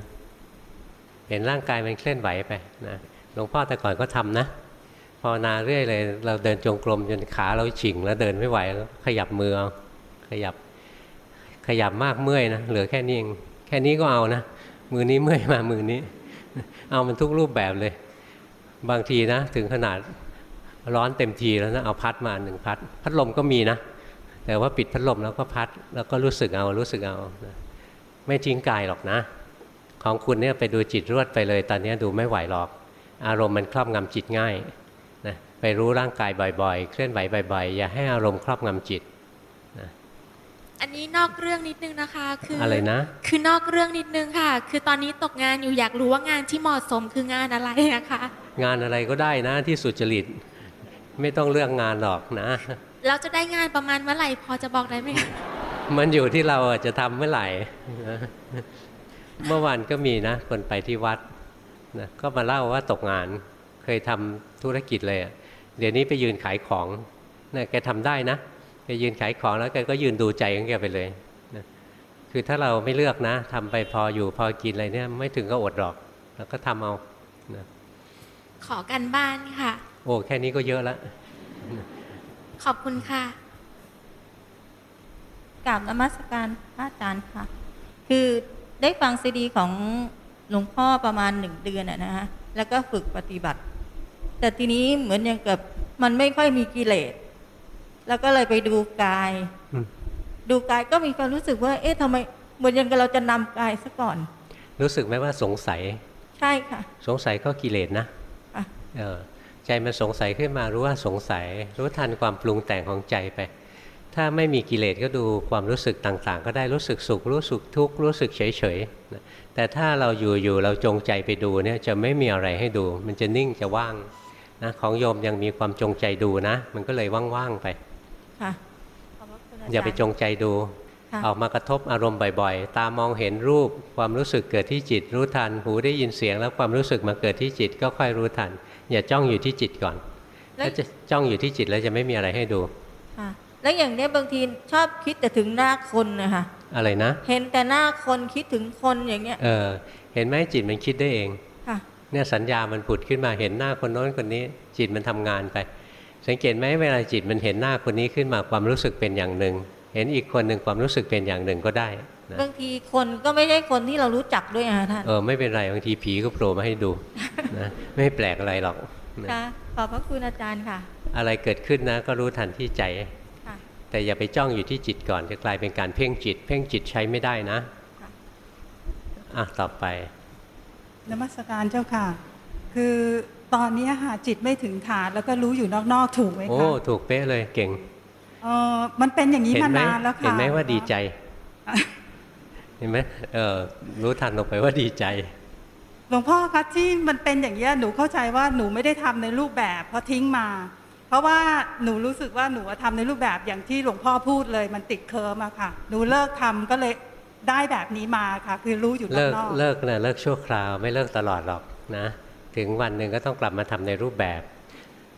เห็นร่างกายมันเคลื่อนไหวไปนะหลวงพ่อแต่ก่อนก็ทำนะ ภาวนาเรื่อยเลย เราเดินจงกรมจนขาเราฉิงแล้วเดินไม่ไหวแล้วขยับมือเอาขยับขยับมากเมื่อยนะเหลือแค่นี้เองแค่นี้ก็เอานะ มือนี้เมื่อยมามือนี้ เอามันทุกรูปแบบเลย บางทีนะ ถึงขนาดร้อนเต็มทีแล้วนะเอาพัดมาหนึ่งพัด พัดลมก็มีนะ แต่ว่าปิดพัดลมแล้วก็พัด แล้วก็รู้สึกเอารู้สึกเอาไม่ทิ้งกายหรอกนะ ของคุณเนี่ยไปดูจิตรวดไปเลย ตอนนี้ดูไม่ไหวหรอก อารมณ์มันครอบงำจิตง่าย ไปรู้ร่างกายบ่อยๆ เคลื่อนไหวบ่อยๆ อย่าให้อารมณ์ครอบงำจิตอันนี้นอกเรื่องนิดนึงนะคะ คืออะอะไรนะ คือนอกเรื่องนิดนึงค่ะ คือตอนนี้ตกงานอยู่อยากรู้ว่างานที่เหมาะสมคืองานอะไรนะคะ งานอะไรก็ได้นะที่สุจริตไม่ต้องเลือกงานหรอกนะเราจะได้งานประมาณเมื่อไหร่พอจะบอกได้ไหมคะมันอยู่ที่เราอะจะทำเมื่อไหร่นะเมื่อวานก็มีนะคนไปที่วัดนะก็มาเล่าว่าตกงาน เคยทำธุรกิจเลยอะ เดี๋ยวนี้ไปยืนขายของนะแกทำได้นะไปยืนขายของแล้วแกก็ยืนดูใจของแกไปเลยนะคือถ้าเราไม่เลือกนะทำไปพออยู่พอกินอะไรเนี่ยไม่ถึงก็อดหรอกแล้วก็ทำเอานะขอกันบ้านค่ะ โอ้แค่นี้ก็เยอะแล้วขอบคุณค่ะกราบนมัสการพระอาจารย์ค่ะ คือได้ฟังซีดีของหลวงพ่อประมาณหนึ่งเดือนอะนะฮะแล้วก็ฝึกปฏิบัติ แต่ทีนี้เหมือนอย่างกับมันไม่ค่อยมีกิเลส แล้วก็เลยไปดูกายอืมดูกายก็มีความรู้สึกว่า เอ๊ะทำไมเหมือนอย่างกับเราจะนำกายซะก่อน รู้สึกไหมว่าสงสัย ใช่ค่ะ สงสัยก็กิเลสนะอะเออใจมันสงสัยขึ้นมารู้ว่าสงสัย รู้ทันความปรุงแต่งของใจไป ถ้าไม่มีกิเลสก็ดูความรู้สึกต่างๆ ก็ได้รู้สึกสุข รู้สึกทุกข์รู้สึกเฉยๆนะแต่ถ้าเราอยู่ๆเราจงใจไปดูเนี่ยจะไม่มีอะไรให้ดู มันจะนิ่งจะว่าง นะของโยมยังมีความจงใจดูนะ มันก็เลยว่างๆไปค่ะขอบพระคุณรอย่าไปจงใจดูค่ะออกมากระทบอารมณ์บ่อยๆ ตามองเห็นรูปความรู้สึกเกิดที่จิตรู้ทัน หูได้ยินเสียงแล้วความรู้สึกมาเกิดที่จิตก็ค่อยรู้ทัน อย่าจ้องอยู่ที่จิตก่อน แล้วถ้าจะจ้องอยู่ที่จิตแล้วจะไม่มีอะไรให้ดูค่ะแล้วอย่างเนี้ยบางทีชอบคิดแต่ถึงหน้าคนนะคะอะไรนะ เห็นแต่หน้าคนคิดถึงคนอย่างเงี้ย เออ เห็นไหมจิตมันคิดได้เองค่ะ เนี่ยสัญญามันผุดขึ้นมาเห็นหน้าคนโน้นคนนี้ จิตมันทำงานไป สังเกตไหมเวลาจิตมันเห็นหน้าคนนี้ขึ้นมาความรู้สึกเป็นอย่างหนึ่ง เห็นอีกคนหนึ่งความรู้สึกเป็นอย่างหนึ่งก็ได้นะบางทีคนก็ไม่ใช่คนที่เรารู้จักด้วยอะค่ะท่านเออไม่เป็นไรบางทีผีก็โผล่มาให้ดูนะไม่แปลกอะไรหรอกนะค่ะขอบพระคุณอาจารย์ค่ะ อะไรเกิดขึ้นนะก็รู้ทันที่ใจค่ะแต่อย่าไปจ้องอยู่ที่จิตก่อนจะกลายเป็นการเพ่งจิต เพ่งจิตใช้ไม่ได้นะค่ะอะต่อไป นมัสการเจ้าค่ะ คือตอนนี้ค่ะจิตไม่ถึงฐานแล้วก็รู้อยู่นอกๆถูกไหมโอ้คะถูกเป๊ะเลยเก่งเออมันเป็นอย่างนี้เห็มานไหมนานแล้วค่ะเห็นไหมว่าดีใจ เห็นไหมเออรู้ทันลงไปว่าดีใจหลวงพ่อคะที่มันเป็นอย่างนี้ยหนูเข้าใจว่าหนูไม่ได้ทำในรูปแบบเพราะทิ้งมา เพราะว่าหนูรู้สึกว่าหนูทำในรูปแบบอย่างที่หลวงพ่อพูดเลย มันติดเคลิ้มอะค่ะ หนูเลิกทำก็เลย ได้แบบนี้มาค่ะคือรู้อยู่เลิกนอกๆเลิกนะเลิกชั่วคราวไม่เลิกตลอดหรอกนะถึงวันหนึ่งก็ต้องกลับมาทำในรูปแบบ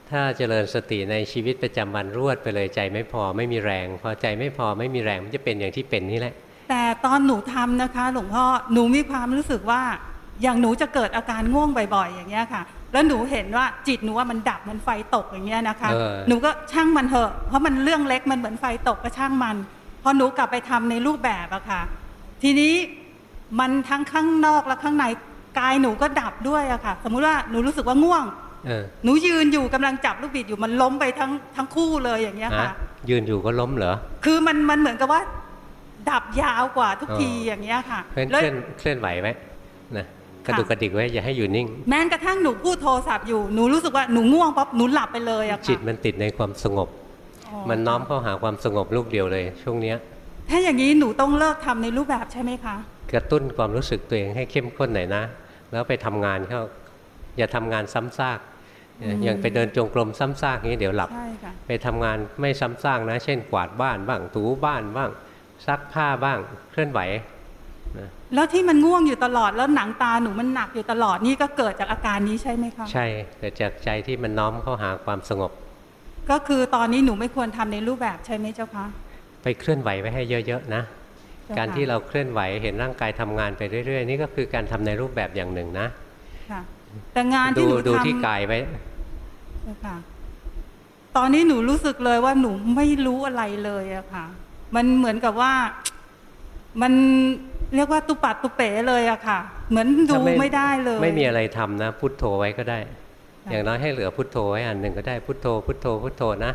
ถ้าเจริญสติในชีวิตประจำวันรวดไปเลยใจไม่พอไม่มีแรง พอใจไม่พอไม่มีแรงมันจะเป็นอย่างที่เป็นนี่แหละ แต่ตอนหนูทำนะคะ หลวงพ่อหนูมีความรู้สึกว่าอย่างหนูจะเกิดอาการง่วงบ่อยๆ อย่างเงี้ยค่ะ แล้วหนูเห็นว่าจิตหนูว่ามันดับมันไฟตกอย่างเงี้ยนะคะเออหนูก็ช่างมันเถอะ เพราะมันเรื่องเล็กมันเหมือนไฟตกก็ช่างมัน พอหนูกลับไปทำในรูปแบบอะค่ะ ทีนี้มันทั้งข้างนอกและข้างในกายหนูก็ดับด้วยอะค่ะ สมมุติว่าหนูรู้สึกว่าง่วงเออหนูยืนอยู่กำลังจับลูกบิดอยู่มันล้มไปทั้งทั้งคู่เลยอย่างเงี้ยฮะค่ะ ยืนอยู่ก็ล้มเหรอคือมันมันเหมือนกับว่า ดับยาวกว่าทุกอ๋อทีอย่างเงี้ยค่ะเคลื่อนแล้วเคลื่อนเคลื่อนไหวไว้นะกระดุกกระดิกไว้อย่าให้อยู่นิ่ง แม้กระทั่งหนูพูดโทรศัพท์อยู่หนูรู้สึกว่าหนูง่วงปั๊บหนูหลับไปเลยอะค่ะจิตมันติดในความสงบอ๋อมันน้อมเข้าหาความสงบลูกเดียวเลย ช่วงเนี้ย ถ้าอย่างนี้หนูต้องเลิกทำในรูปแบบใช่ไหมคะ กระตุ้นความรู้สึกตัวเองให้เข้มข้นหน่อยนะ แล้วไปทำงานเข้าอย่าทำงานซ้ำซากอืมอย่างไปเดินจงกรมซ้ำซากนี้เดี๋ยวหลับใช่ค่ะไปทำงานไม่ซ้ำซากนะ เช่นกวาดบ้านบ้างถูบ้านบ้างซักผ้าบ้างเคลื่อนไหวนะแล้วที่มันง่วงอยู่ตลอดแล้วหนังตาหนูมันหนักอยู่ตลอดนี่ก็เกิดจากอาการนี้ใช่ไหมคะใช่แต่จากใจที่มันน้อมเข้าหาความสงบ ก็คือตอนนี้หนูไม่ควรทำในรูปแบบใช่ไหมเจ้าคะ ไปเคลื่อนไหวไว้ให้เยอะๆนะจ้าค่ะการที่เราเคลื่อนไหวเห็นร่างกายทำงานไปเรื่อยๆ นี่ก็คือการทำในรูปแบบอย่างหนึ่งนะค่ะแต่งานดูที่หนูดูทำที่กายไว้เจ้าค่ะตอนนี้หนูรู้สึกเลยว่าหนูไม่รู้อะไรเลยอะค่ะ มันเหมือนกับว่ามันเรียกว่าตุปัดตุเป๋เลยอะค่ะ เหมือนดูถ้าไม่ได้เลย ไม่มีอะไรทำนะ พุทโธไว้ก็ได้ค่ะอย่างน้อยให้เหลือพุทโธไว้อันหนึ่งก็ได้พุทโธพุทโธพุทโธนะ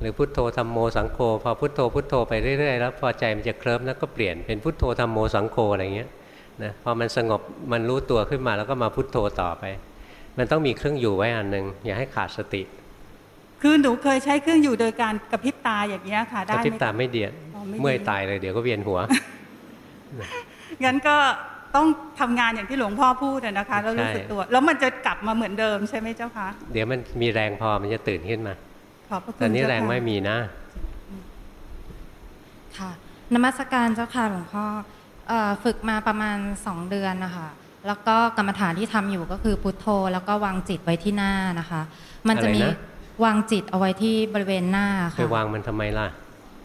หรือพุทโธธรรมโมสังโฆพอพุทโธพุทโธไปเรื่อยๆแล้วพอใจมันจะเคลิ้มแล้วก็เปลี่ยนเป็นพุทโธธรรมโมสังโฆอะไรเงี้ยนะพอมันสงบมันรู้ตัวขึ้นมาแล้วก็มาพุทโธต่อไป มันต้องมีเครื่องอยู่ไว้อันหนึ่งอย่าให้ขาดสติ คือหนูเคยใช้เครื่องอยู่โดยการกระพริบตาอย่างเงี้ยค่ะกได้ระไหพริบมตาคะไม่เดียดอ๋อไม่ดีเมื่อยตายเลยเดี๋ยวก็เวียนหัวงั้นก็ต้องทำงานอย่างที่หลวงพ่อพูดอะนะคะแล้วรู้สึกใช่ตัว แล้วมันจะกลับมาเหมือนเดิมใช่ไหมเจ้าคะเดี๋ยวมันมีแรงพอมันจะตื่นขึ้นมาข อบพระคุณแต่นี้เจ้าแรงค่ะไม่มีนะ ค่ะนมัสการเจ้าค่ะหลวงพ่อเอ่อฝึกมาประมาณ2เดือนนะคะแล้วก็กรรมฐานที่ทำอยู่ก็คือพุทโธ แล้วก็วางจิตไว้ที่หน้านะคะ มันจะมีอะไรนะวางจิตเอาไว้ที่บริเวณหน้าไปค่ะวางมันทำไมล่ะ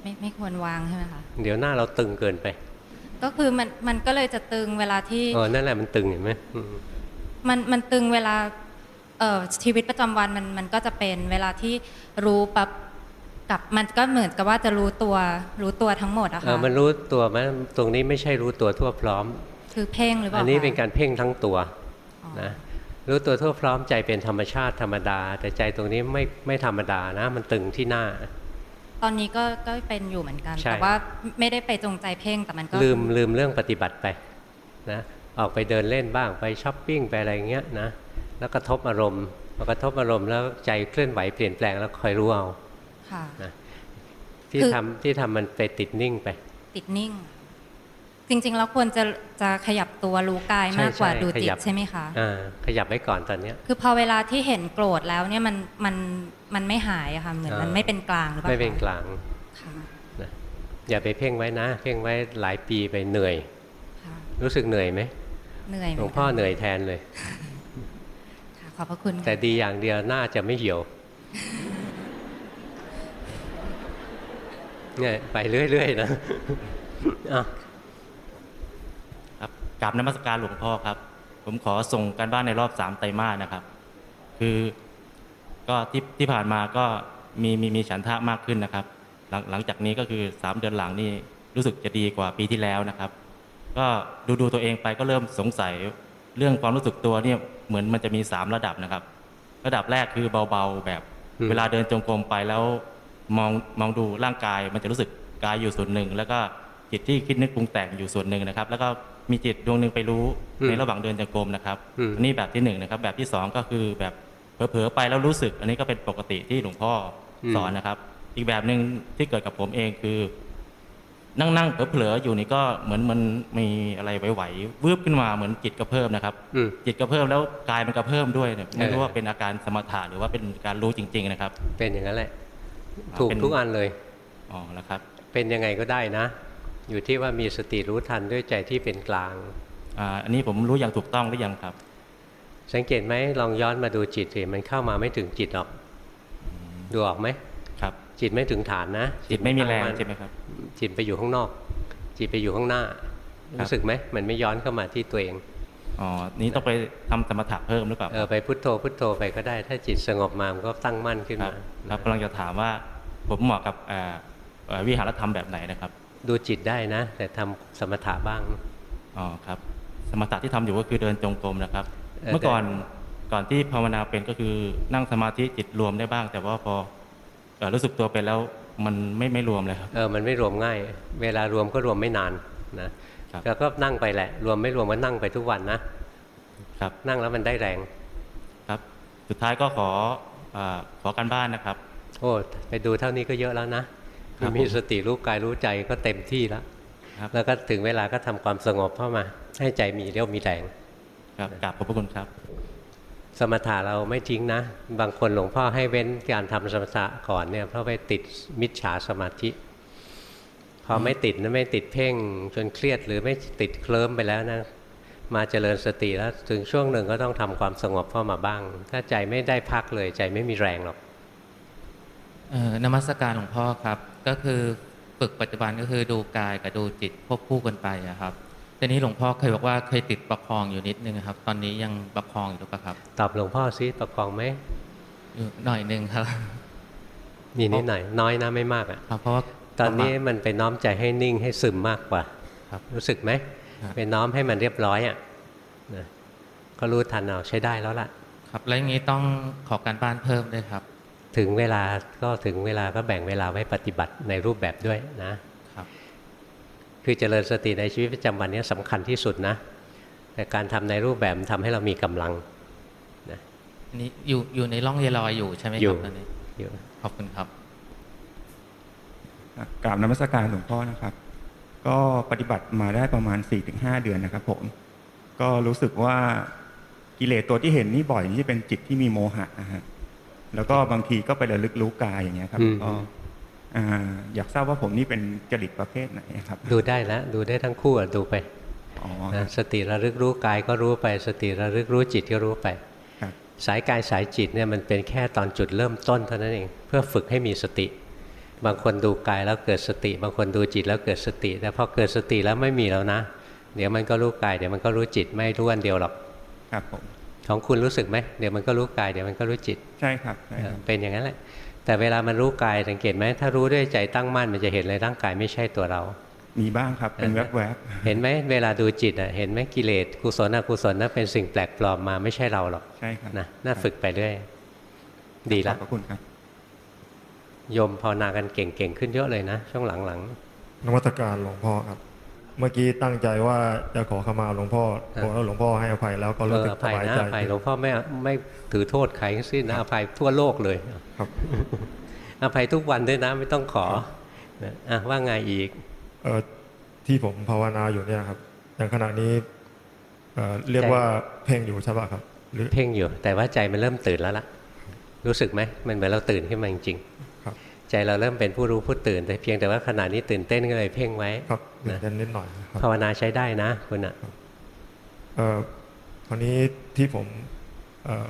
ไม่ไม่ควรวางใช่ไหมคะเดี๋ยวหน้าเราตึงเกินไป ก็คือมันมันก็เลยจะตึงเวลาที่เออนั่นแหละมันตึงเห็นไหมอืมมันมันตึงเวลาเอ่อ ชีวิตประจำวันมันมันก็จะเป็นเวลาที่รู้ปั๊บกับมันก็เหมือนกับว่าจะรู้ตัวรู้ตัวทั้งหมดอะเอค่ะอมันรู้ตัวไหมตรงนี้ไม่ใช่รู้ตัวทั่วพร้อม คือเพ่งหรือเปล่าอันนี้คะเป็นการเพ่งทั้งตัวอ๋อนะรู้ตัวทั่วพร้อมใจเป็นธรรมชาติธรรมดา แต่ใจตรงนี้ไม่ไม่ธรรมดานะ มันตึงที่หน้า ตอนนี้ก็ก็เป็นอยู่เหมือนกันใช่แต่ว่าไม่ได้ไปจงใจเพ่งแต่มันก็ลืมลืมเรื่องปฏิบัติไปนะออกไปเดินเล่นบ้างไปช้อปปิ้งไปอะไรเงี้ยนะ แล้วกระทบอารมณ์พอกระทบอารมณ์แล้วใจเคลื่อนไหวเปลี่ยนแปลงแล้วคอยรู้เอาค่ะนะที่คือทำที่ทำมันไปติดนิ่งไป ติดนิ่ง จริงๆแล้วควรจะจะขยับตัวรู้กายใช่มากกว่าใช่ดูจิขตยับใช่ไหมคะอ่าขยับไว้ก่อนตอนเนี้ย คือพอเวลาที่เห็นโกรธแล้วเนี่ยมันมันมันไม่หายอะค่ะเหมือนอ่ามัมันไม่เป็นกลางหรือเปล่าไม่เป็นคะกลางค่ะนะอย่าไปเพ่งไว้นะ เพ่งไว้หลายปีไปเหนื่อยค่ะรู้สึกเหนื่อยไหมเหนื่อยหลวงพ่อเหนื่อยแทนเลยค่ะ ขอบพระคุณ แต่ค่ะดีอย่างเดียวหน้าจะไม่เหี่ยวเนี่ยไปเรื่อยๆนะอะครับกราบนมัสการหลวงพ่อครับ ผมขอส่งการบ้านในรอบสามไตรมาสนะครับ คือก็ที่ที่ผ่านมาก็มีมีมีฉันทะมากขึ้นนะครับ หลังหลังจากนี้ก็คือสามเดือนหลังนี่รู้สึกจะดีกว่าปีที่แล้วนะครับ ก็ดูดูตัวเองไปก็เริ่มสงสัยเรื่องความรู้สึกตัวเนี่ย เหมือนมันจะมีสามระดับนะครับ ระดับแรกคือเบาๆแบบอืมเวลาเดินจงกรมไปแล้วมองมองดูร่างกายมันจะรู้สึกกายอยู่ส่วนหนึ่ง แล้วก็จิตที่คิดนึกปรุงแต่งอยู่ส่วนหนึ่งนะครับ แล้วก็มีจิตดวงหนึ่งไปรู้อืมในระหว่างเดินจงกรมนะครับอืมอันนี้แบบที่หนึ่งนะครับ แบบที่สองก็คือแบบเผลอๆไปแล้วรู้สึก อันนี้ก็เป็นปกติที่หลวงพ่ออมสอนนะครับ อีกแบบหนึ่งที่เกิดกับผมเองคือ นั่งนั่งๆเผลอๆอยู่นี่ก็เหมือนมันมีอะไรไหวๆวืบขึ้นมาเหมือนจิตกระเพิ่มนะครับ อืม จิตกระเพิ่มแล้วกายมันกระเพิ่มด้วยเนี่ยไม่รู้เออว่าเป็นอาการสมถะหรือว่าเป็นการรู้จริง ๆ นะครับ เป็นอย่างนั้นแหละ ถูกเป็น ทุกอันเลย อ๋อแล้วครับเป็นยังไงก็ได้นะ อยู่ที่ว่ามีสติรู้ทันด้วยใจที่เป็นกลาง อ่าอันนี้ผมรู้อย่างถูกต้องหรือยังครับ สังเกตไหมลองย้อนมาดูจิตสิมันเข้ามาไม่ถึงจิตหรอก ดูออกไหมครับ จิตไม่ถึงฐานนะ จิตไม่มีแรงตั้นใช่ไหมครับ จิตไปอยู่ข้างนอก จิตไปอยู่ข้างหน้าครับรู้สึกไหมมันไม่ย้อนเข้ามาที่ตัวเองอ๋อนี้ต้องไปทำสมถะเพิ่มหรือเปล่าเออไปพุทโธพุทโธไปก็ได้ ถ้าจิตสงบมามันก็ตั้งมั่นขึ้นครับมาครับกำลังจะถามว่าผมเหมาะกับเอ่อเอ่อวิหารธรรมแบบไหนนะครับ ดูจิตได้นะ แต่ทำสมถะบ้างอ๋อครับ สมถะที่ทำอยู่ก็คือเดินจงกรมนะครับเออเมื่อก่อนแต่ก่อนที่ภาวนาเป็นก็คือนั่งสมาธิจิตรวมได้บ้าง แต่ว่าพอเอ่อ รู้สึกตัวไปแล้วมันไม่ไม่รวมเลยครับเออมันไม่รวมง่าย เวลารวมก็รวมไม่นานนะครับแล้วก็นั่งไปแหละ รวมไม่รวมก็นั่งไปทุกวันนะครับนั่งแล้วมันได้แรงครับ สุดท้ายก็ขอเอ่อขอการบ้านนะครับ โอ้ไปดูเท่านี้ก็เยอะแล้วนะครับมีสติรู้กายรู้ใจก็เต็มที่แล้วครับแล้วก็ถึงเวลาก็ทำความสงบเข้ามา ให้ใจมีเรี่ยวมีแรงครับกราบขอบพระคุณครับ สมถะเราไม่ทิ้งนะ บางคนหลวงพ่อให้เว้นการทำสมถะก่อนเนี่ยเพราะไปติดมิจฉาสมาธิ พอไม่ติดนะไม่ติดเพ่งจนเครียดหรือไม่ติดเคลิ้มไปแล้วนะมาเจริญสติแล้วถึงช่วงหนึ่งก็ต้องทำความสงบเข้ามาบ้าง ถ้าใจไม่ได้พักเลยใจไม่มีแรงหรอกเออนมัสการหลวงพ่อครับ ก็คือฝึกปัจจุบันก็คือดูกายกับดูจิตควบคู่กันไปอะครับ ทีนี้หลวงพ่อเคยบอกว่าเคยติดประคองอยู่นิดนึงครับ ตอนนี้ยังประคองอยู่หรือเปล่าครับ ตอบหลวงพ่อซิประคองไหมอยู่หน่อยหนึ่งครับมีนิดหน่อยน้อยนะไม่มากอะครับเพราะว่าตอนนี้มันไปน้อมใจให้นิ่งให้ซึมมากกว่าครับรู้สึกไหมครับไปน้อมให้มันเรียบร้อยอะนะก็รู้ทันเอาใช้ได้แล้วล่ะ ครับแล้วอย่างนี้ต้องขอการบ้านเพิ่มด้วยครับ ถึงเวลาก็ถึงเวลาก็แบ่งเวลาไว้ปฏิบัติในรูปแบบด้วยนะ ครับคือเจริญสติในชีวิตประจำวันเนี้สำคัญที่สุดนะ แต่การทำในรูปแบบมันทำให้เรามีกำลังอันนี้อยู่อยู่ในร่องเยลอยอยู่ใช่ไหมคอยู่รับตอนนี้อยู่ขอบคุณครับกราบนมัสการหลวงพ่อนะครับ ก็ปฏิบัติมาได้ประมาณ 4-5 เดือนนะครับ ผม ก็รู้สึกว่ากิเลสตัวที่เห็นนี่บ่อยนี่จะเป็นจิตที่มีโมหะนะฮะแล้วก็บางทีก็ไประลึกรู้กายอย่างเงี้ยครับอืมก็ อ่าอยากทราบว่าผมนี่เป็นจริตประเภทไหนครับ ดูได้แล้วดูได้ทั้งคู่อะดูไปอ๋อนะสติระลึกรู้กายก็รู้ไป สติระลึกรู้จิตก็รู้ไปครับสายกายสายจิตเนี่ยมันเป็นแค่ตอนจุดเริ่มต้นเท่านั้นเองเพื่อฝึกให้มีสติ บางคนดูกายแล้วเกิดสติ บางคนดูจิตแล้วเกิดสติ แต่พอเกิดสติแล้วไม่มีแล้วนะ เดี๋ยวมันก็รู้กายเดี๋ยวมันก็รู้จิตไม่รู้อันเดียวหรอกครับผมของคุณรู้สึกไหมเดี๋ยวมันก็รู้กายเดี๋ยวมันก็รู้จิตใช่ครับใช่ครับเออเป็นอย่างนั้นแหละ แต่เวลามันรู้กายสังเกตไหมถ้ารู้ด้วยใจตั้งมั่นมันจะเห็นเลยร่างกายไม่ใช่ตัวเรา มีบ้างครับเป็นแวบเห็นไหมเวลาดูจิตอะเห็นไหมกิเลสกุศลอกุศลนั่นเป็นสิ่งแปลกปลอมมาไม่ใช่เราหรอกๆใช่ครับนะน่าฝึกไปเรื่อยดีขละอบพระคุณครับโยมภาวนากันเก่งๆขึ้นเยอะเลยนะ ช่วงหลังนวัตการหลวงพ่อครับ เมื่อกี้ตั้งใจว่าจะขอขมาหลวงพ่อเออบอกว่าหลวงพ่อให้อภัยแล้วก็ๆเอรู้อสึอกสภัยบายนะใจอภัยหลวงพ่อไม่ไม่ถือโทษใครทั้งสิ้นนะอภัยทั่วโลกเลยครับอภัยทุกวันด้วยนะไม่ต้องขอนะอะว่าไงอีกเอ่อที่ผมภาวนาอยู่เนี่ยครับอย่างขณะนี้เอ่อเรียกใจว่าเพ่งอยู่ใช่ป่ะครับหรือเพ่งอยู่ แต่ว่าใจมันเริ่มตื่นแล้วล่ะ รู้สึกไหมมันเหมือนเราตื่นขึ้นมาจริงๆครับ ใจเราเริ่มเป็นผู้รู้ผู้ตื่น แต่เพียงแต่ว่าขณะนี้ตื่นเต้นก็เลยเพ่งไว้ครับตื่นนะเต้นนิดหน่อยนะครับภาวนาใช้ได้นะคุณอะเอ่อคราวนี้ที่ผมเอ่อ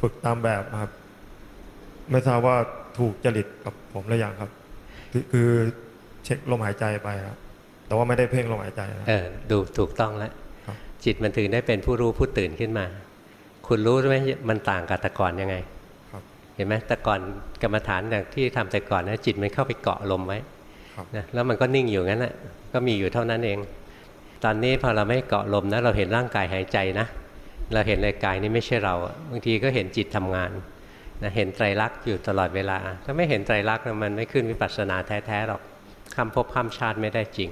ฝึกตามแบบนะครับ ไม่ทราบว่าถูกจริตกับผมหรือยังครับคือคือเช็คลมหายใจไปครับแต่ว่าไม่ได้เพ่งลมหายใจนะเออดูถูกต้องแล้วครับจิตมันถึงได้เป็นผู้รู้ผู้ตื่นขึ้นมา คุณรู้ไหมมันต่างกับแต่ก่อนยังไงครับ เห็นไหมแต่ก่อนกรรมฐานอย่างที่ทำแต่ก่อนนะจิตมันเข้าไปเกาะลมไว้ครับนะแล้วมันก็นิ่งอยู่งั้นแหละก็มีอยู่เท่านั้นเอง ตอนนี้พอเราไม่เกาะลมนะเราเห็นร่างกายหายใจนะ เราเห็นเลยกายนี้ไม่ใช่เราอะบางทีก็เห็นจิตทำงานนะเห็นไตรลักษณ์อยู่ตลอดเวลา ถ้าไม่เห็นไตรลักษณ์นะมันไม่ขึ้นวิปัสสนาแท้ๆหรอกคำพบคำชาติไม่ได้จริง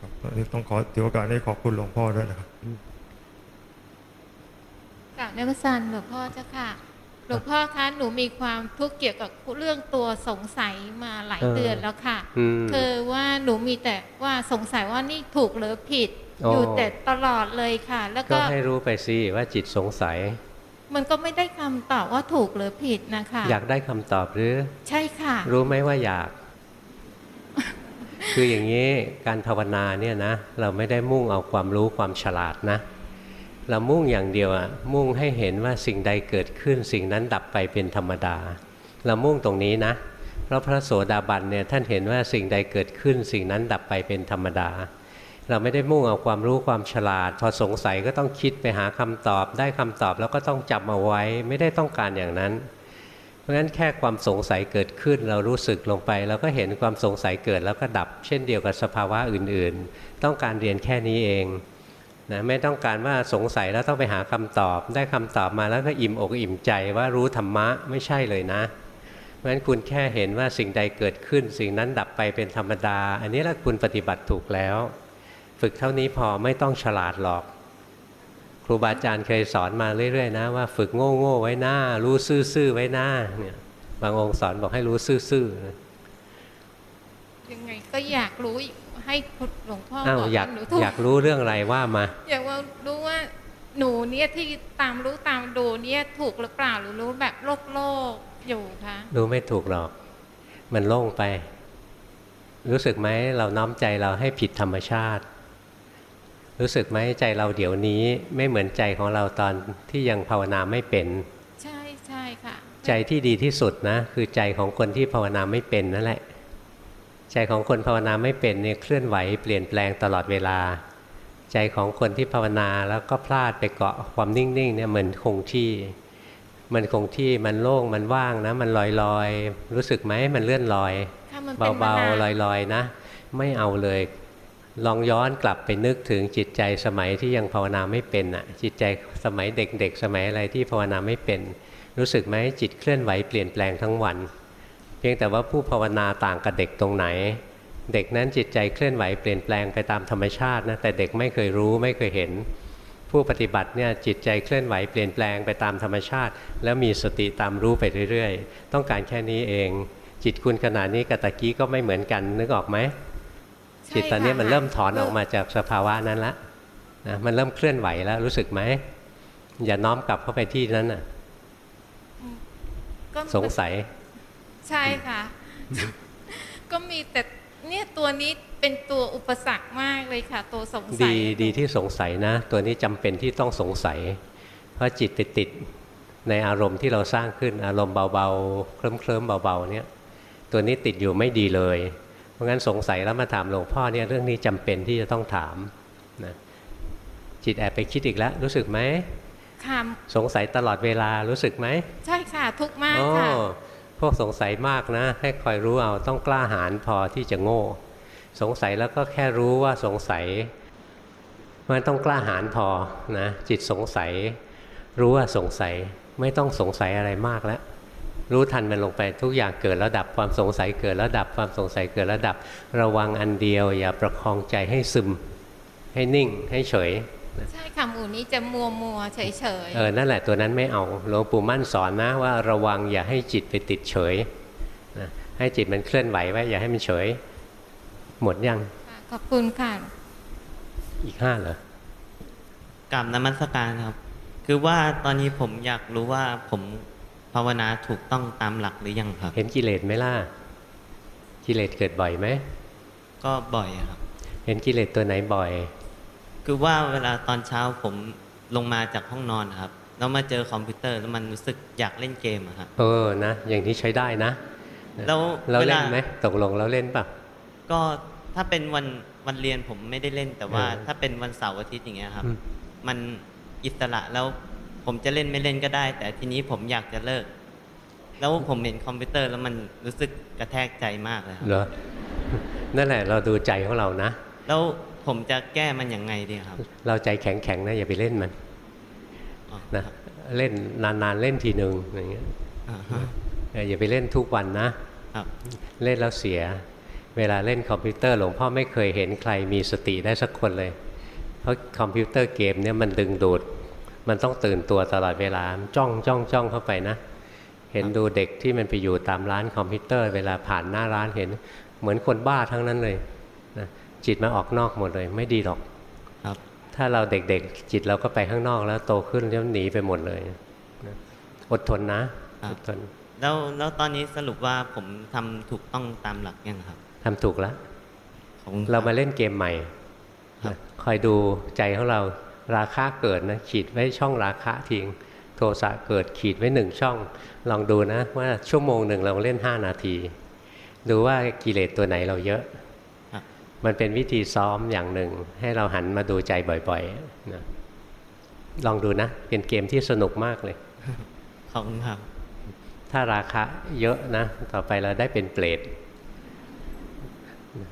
ครับตอนนี้ต้องขอถือโอกาสนี้ขอบคุณหลวงพ่อด้วยนะครับกราบนมัสการหลวงพ่อเจ้าค่ะ หลวงพ่อคะหนูมีความทุกข์เกี่ยวกับเรื่องตัวสงสัยมาหลายเออเดือนแล้วค่ะอืมคือว่าหนูมีแต่ว่าสงสัยว่านี่ถูกหรือผิดโอ้อยู่แต่ตลอดเลยค่ะ แล้วก็ก็ให้รู้ไปสิว่าจิตสงสัย มันก็ไม่ได้คำตอบว่าถูกหรือผิดนะคะ อยากได้คำตอบหรือ ใช่ค่ะ รู้ไหมว่าอยาก คืออย่างนี้การภาวนาเนี่ยนะ เราไม่ได้มุ่งเอาความรู้ความฉลาดนะ เรามุ่งอย่างเดียวอะมุ่งให้เห็นว่าสิ่งใดเกิดขึ้น สิ่งนั้นดับไปเป็นธรรมดา เรามุ่งตรงนี้นะ เพราะพระโสดาบันเนี่ยท่านเห็นว่าสิ่งใดเกิดขึ้น สิ่งนั้นดับไปเป็นธรรมดา เราไม่ได้มุ่งเอาความรู้ความฉลาด พอสงสัยก็ต้องคิดไปหาคำตอบ ได้คำตอบแล้วก็ต้องจำเอาไว้ไม่ได้ต้องการอย่างนั้น เพราะฉะนั้นแค่ความสงสัยเกิดขึ้น เรารู้สึกลงไปเราก็เห็นความสงสัยเกิดแล้วก็ดับ เช่นเดียวกับสภาวะอื่นๆ ต้องการเรียนแค่นี้เอง นะไม่ต้องการว่าสงสัยแล้วต้องไปหาคำตอบ ได้คำตอบมาแล้วก็อิ่มอกอิ่มใจว่ารู้ธรรมะไม่ใช่เลยนะเพราะฉะนั้นคุณแค่เห็นว่าสิ่งใดเกิดขึ้น สิ่งนั้นดับไปเป็นธรรมดา อันนี้แหละคุณปฏิบัติถูกแล้ว ฝึกเท่านี้พอไม่ต้องฉลาดหรอก ครูบาอาจารย์เคยสอนมาเรื่อยๆนะว่าฝึกโง่ๆไว้หน้า รู้ซื่อๆไว้หน้าเนี่ยบางองค์สอนบอกให้รู้ซื่อๆยังไงก็อยากรู้อีก ให้คุณหลวงพ่ออ้าวบอกอยากว่าหนูถูกอยากรู้เรื่องอะไรว่ามา อยากว่ารู้ว่าหนูเนี่ยที่ตามรู้ตามดูเนี่ยถูกหรือเปล่าหรือรู้แบบโลกโลกอยู่คะรู้ไม่ถูกหรอก มันโล่งไป รู้สึกไหมเราน้อมใจเราให้ผิดธรรมชาติ รู้สึกไหมใจเราเดี๋ยวนี้ไม่เหมือนใจของเราตอนที่ยังภาวนาไม่เป็น ใช่ใช่ค่ะ ใจที่ดีที่สุดนะ คือใจของคนที่ภาวนาไม่เป็นนั่นแหละ ใจของคนภาวนาไม่เป็นเนี่ยเคลื่อนไหวเปลี่ยนแปลงตลอดเวลา ใจของคนที่ภาวนาแล้วก็พลาดไปเกาะความนิ่งๆเนี่ยเหมือนคงที่ มันคงที่มันโล่งมันว่างนะ มันลอยลอยๆรู้สึกไหมมันเลื่อนลอยถ้ามันเป็นเบามนนๆลอยๆนะ ไม่เอาเลยลองย้อนกลับไปนึกถึงจิตใจสมัยที่ยังภาวนาไม่เป็นอะ จิตใจสมัยเด็กๆ สมัยอะไรที่ภาวนาไม่เป็น รู้สึกไหมจิตเคลื่อนไหวเปลี่ยนแปลงทั้งวัน เพียงแต่ว่าผู้ภาวนาต่างกับเด็กตรงไหน เด็กนั้นจิตใจเคลื่อนไหวเปลี่ยนแปลงไปตามธรรมชาตินะแต่เด็กไม่เคยรู้ไม่เคยเห็น ผู้ปฏิบัติเนี่ยจิตใจเคลื่อนไหวเปลี่ยนแปลงไปตามธรรมชาติ แล้วมีสติตามรู้ไปเรื่อยๆ ต้องการแค่นี้เอง จิตคุณขนาดนี้กับตะกี้ก็ไม่เหมือนกันนึกออกไหมใช่จิตตอนนี้ค่ะมันเริ่มถอนออกมาจากสภาวะนั้นละนะมันเริ่มเคลื่อนไหวแล้วรู้สึกไหมอย่าน้อมกลับเข้าไปที่นั้นน่ะก็สงสัย ใช่ค่ะ ก็มีแต่เนี่ยตัวนี้เป็นตัวอุปสรรคมากเลยค่ะ ตัวสงสัดียดีที่สงสัยนะ ตัวนี้จำเป็นที่ต้องสงสัย เพราะจิตไปติดในอารมณ์ที่เราสร้างขึ้นอารมณ์เบาๆเคลิ้มเคลิ้มๆเบาๆเนี่ยตัวนี้ติดอยู่ไม่ดีเลย เพราะงั้นสงสัยแล้วมาถามหลวงพ่อเนี่ยเรื่องนี้จำเป็นที่จะต้องถามนะจิตแอบไปคิดอีกแล้ว รู้สึกไหมค่ะสงสัยตลอดเวลารู้สึกไหมใช่ค่ะทุกข์มากอ๋อค่ะ พวกสงสัยมากนะ ให้คอยรู้เอาต้องกล้าหาญพอที่จะโง่ สงสัยแล้วก็แค่รู้ว่าสงสัยมันต้องกล้าหาญพอนะจิตสงสัย รู้ว่าสงสัยไม่ต้องสงสัยอะไรมากแล้วรู้ทันมันลงไปทุกอย่างเกิดแล้วดับความสงสัยเกิดแล้วดับความสงสัยเกิดแล้วดับ ระวังอันเดียว อย่าประคองใจให้ซึม ให้นิ่งให้เฉย ใช่ค่ะหมูนี้จะมัวมัวๆเฉยเฉยๆเออนั่นแหละตัวนั้นไม่เอาหลวงปู่มั่นสอนนะว่าระวังอย่าให้จิตไปติดเฉยนะให้จิตมันเคลื่อนไหวไว้อย่าให้มันเฉย หมดยังค่ะขอบคุณค่ะอีกห้าเหรอกับนมัสการครับ คือว่าตอนนี้ผมอยากรู้ว่าผมภาวนาถูกต้องตามหลักหรือยังครับ เห็นกิเลสไหมล่ะกิเลสเกิดบ่อยไหมก็บ่อยครับ เห็นกิเลสตัวไหนบ่อย คือว่าเวลาตอนเช้าผมลงมาจากห้องนอนครับแล้วมาเจอคอมพิวเตอร์แล้วมันรู้สึกอยากเล่นเกมอะครับเออนะอย่างนี้ใช้ได้นะแล้วเราเวเล่ลานไหมตกลงเราเล่นป่ะก็ถ้าเป็นวันวันเรียนผมไม่ได้เล่นแต่ว่าเออถ้าเป็นวันเสาร์อาทิตย์อย่างเงี้ยครับอืมมันอิสระแล้วผมจะเล่นไม่เล่นก็ได้ แต่ทีนี้ผมอยากจะเลิก แล้วผมเห็นคอมพิวเตอร์แล้วมันรู้สึกกระแทกใจมากเลยครับเหรอนั่นแหละเราดูใจของเรานะ แล้วผมจะแก้มันยังไงดีครับ เราใจแข็งๆนะอย่าไปเล่นมันอ๋อนะเล่นนานๆเล่นทีหนึ่งอย่างเงี้ยอ่าฮะเอออย่าไปเล่นทุกวันนะครับเล่นแล้วเสีย เวลาเล่นคอมพิวเตอร์หลวงพ่อไม่เคยเห็นใครมีสติได้สักคนเลย เพราะคอมพิวเตอร์เกมเนี่ยมันดึงดูด มันต้องตื่นตัวตลอดเวลามันจ้องจ้องจ้องเข้าไปนะ เห็นดูเด็กที่มันไปอยู่ตามร้านคอมพิวเตอร์ เวลาผ่านหน้าร้านเห็น เหมือนคนบ้าทั้งนั้นเลยนะ จิตมันออกนอกหมดเลย ไม่ดีหรอกครับ ถ้าเราเด็กๆ จิตเราก็ไปข้างนอกแล้วโตขึ้นแล้วหนีไปหมดเลยนะอดทนนะอดทนแล้วแล้วตอนนี้สรุปว่าผมทำถูกต้องตามหลักยังครับทำถูกแล้วของเรามาเล่นเกมใหม่นะคอยดูใจของเราราคาเกิดนะขีดไว้ช่องราคาทิ้งโทสะเกิดขีดไว้หนึ่งช่อง ลองดูนะว่าชั่วโมงหนึ่งเราเล่น 5 นาที ดูว่ากิเลสตัวไหนเราเยอะครับ มันเป็นวิธีซ้อมอย่างหนึ่ง ให้เราหันมาดูใจบ่อยๆนะลองดูนะ เป็นเกมที่สนุกมากเลย ขอบคุณครับ ถ้าราคาเยอะนะ ต่อไปเราได้เป็นเปรต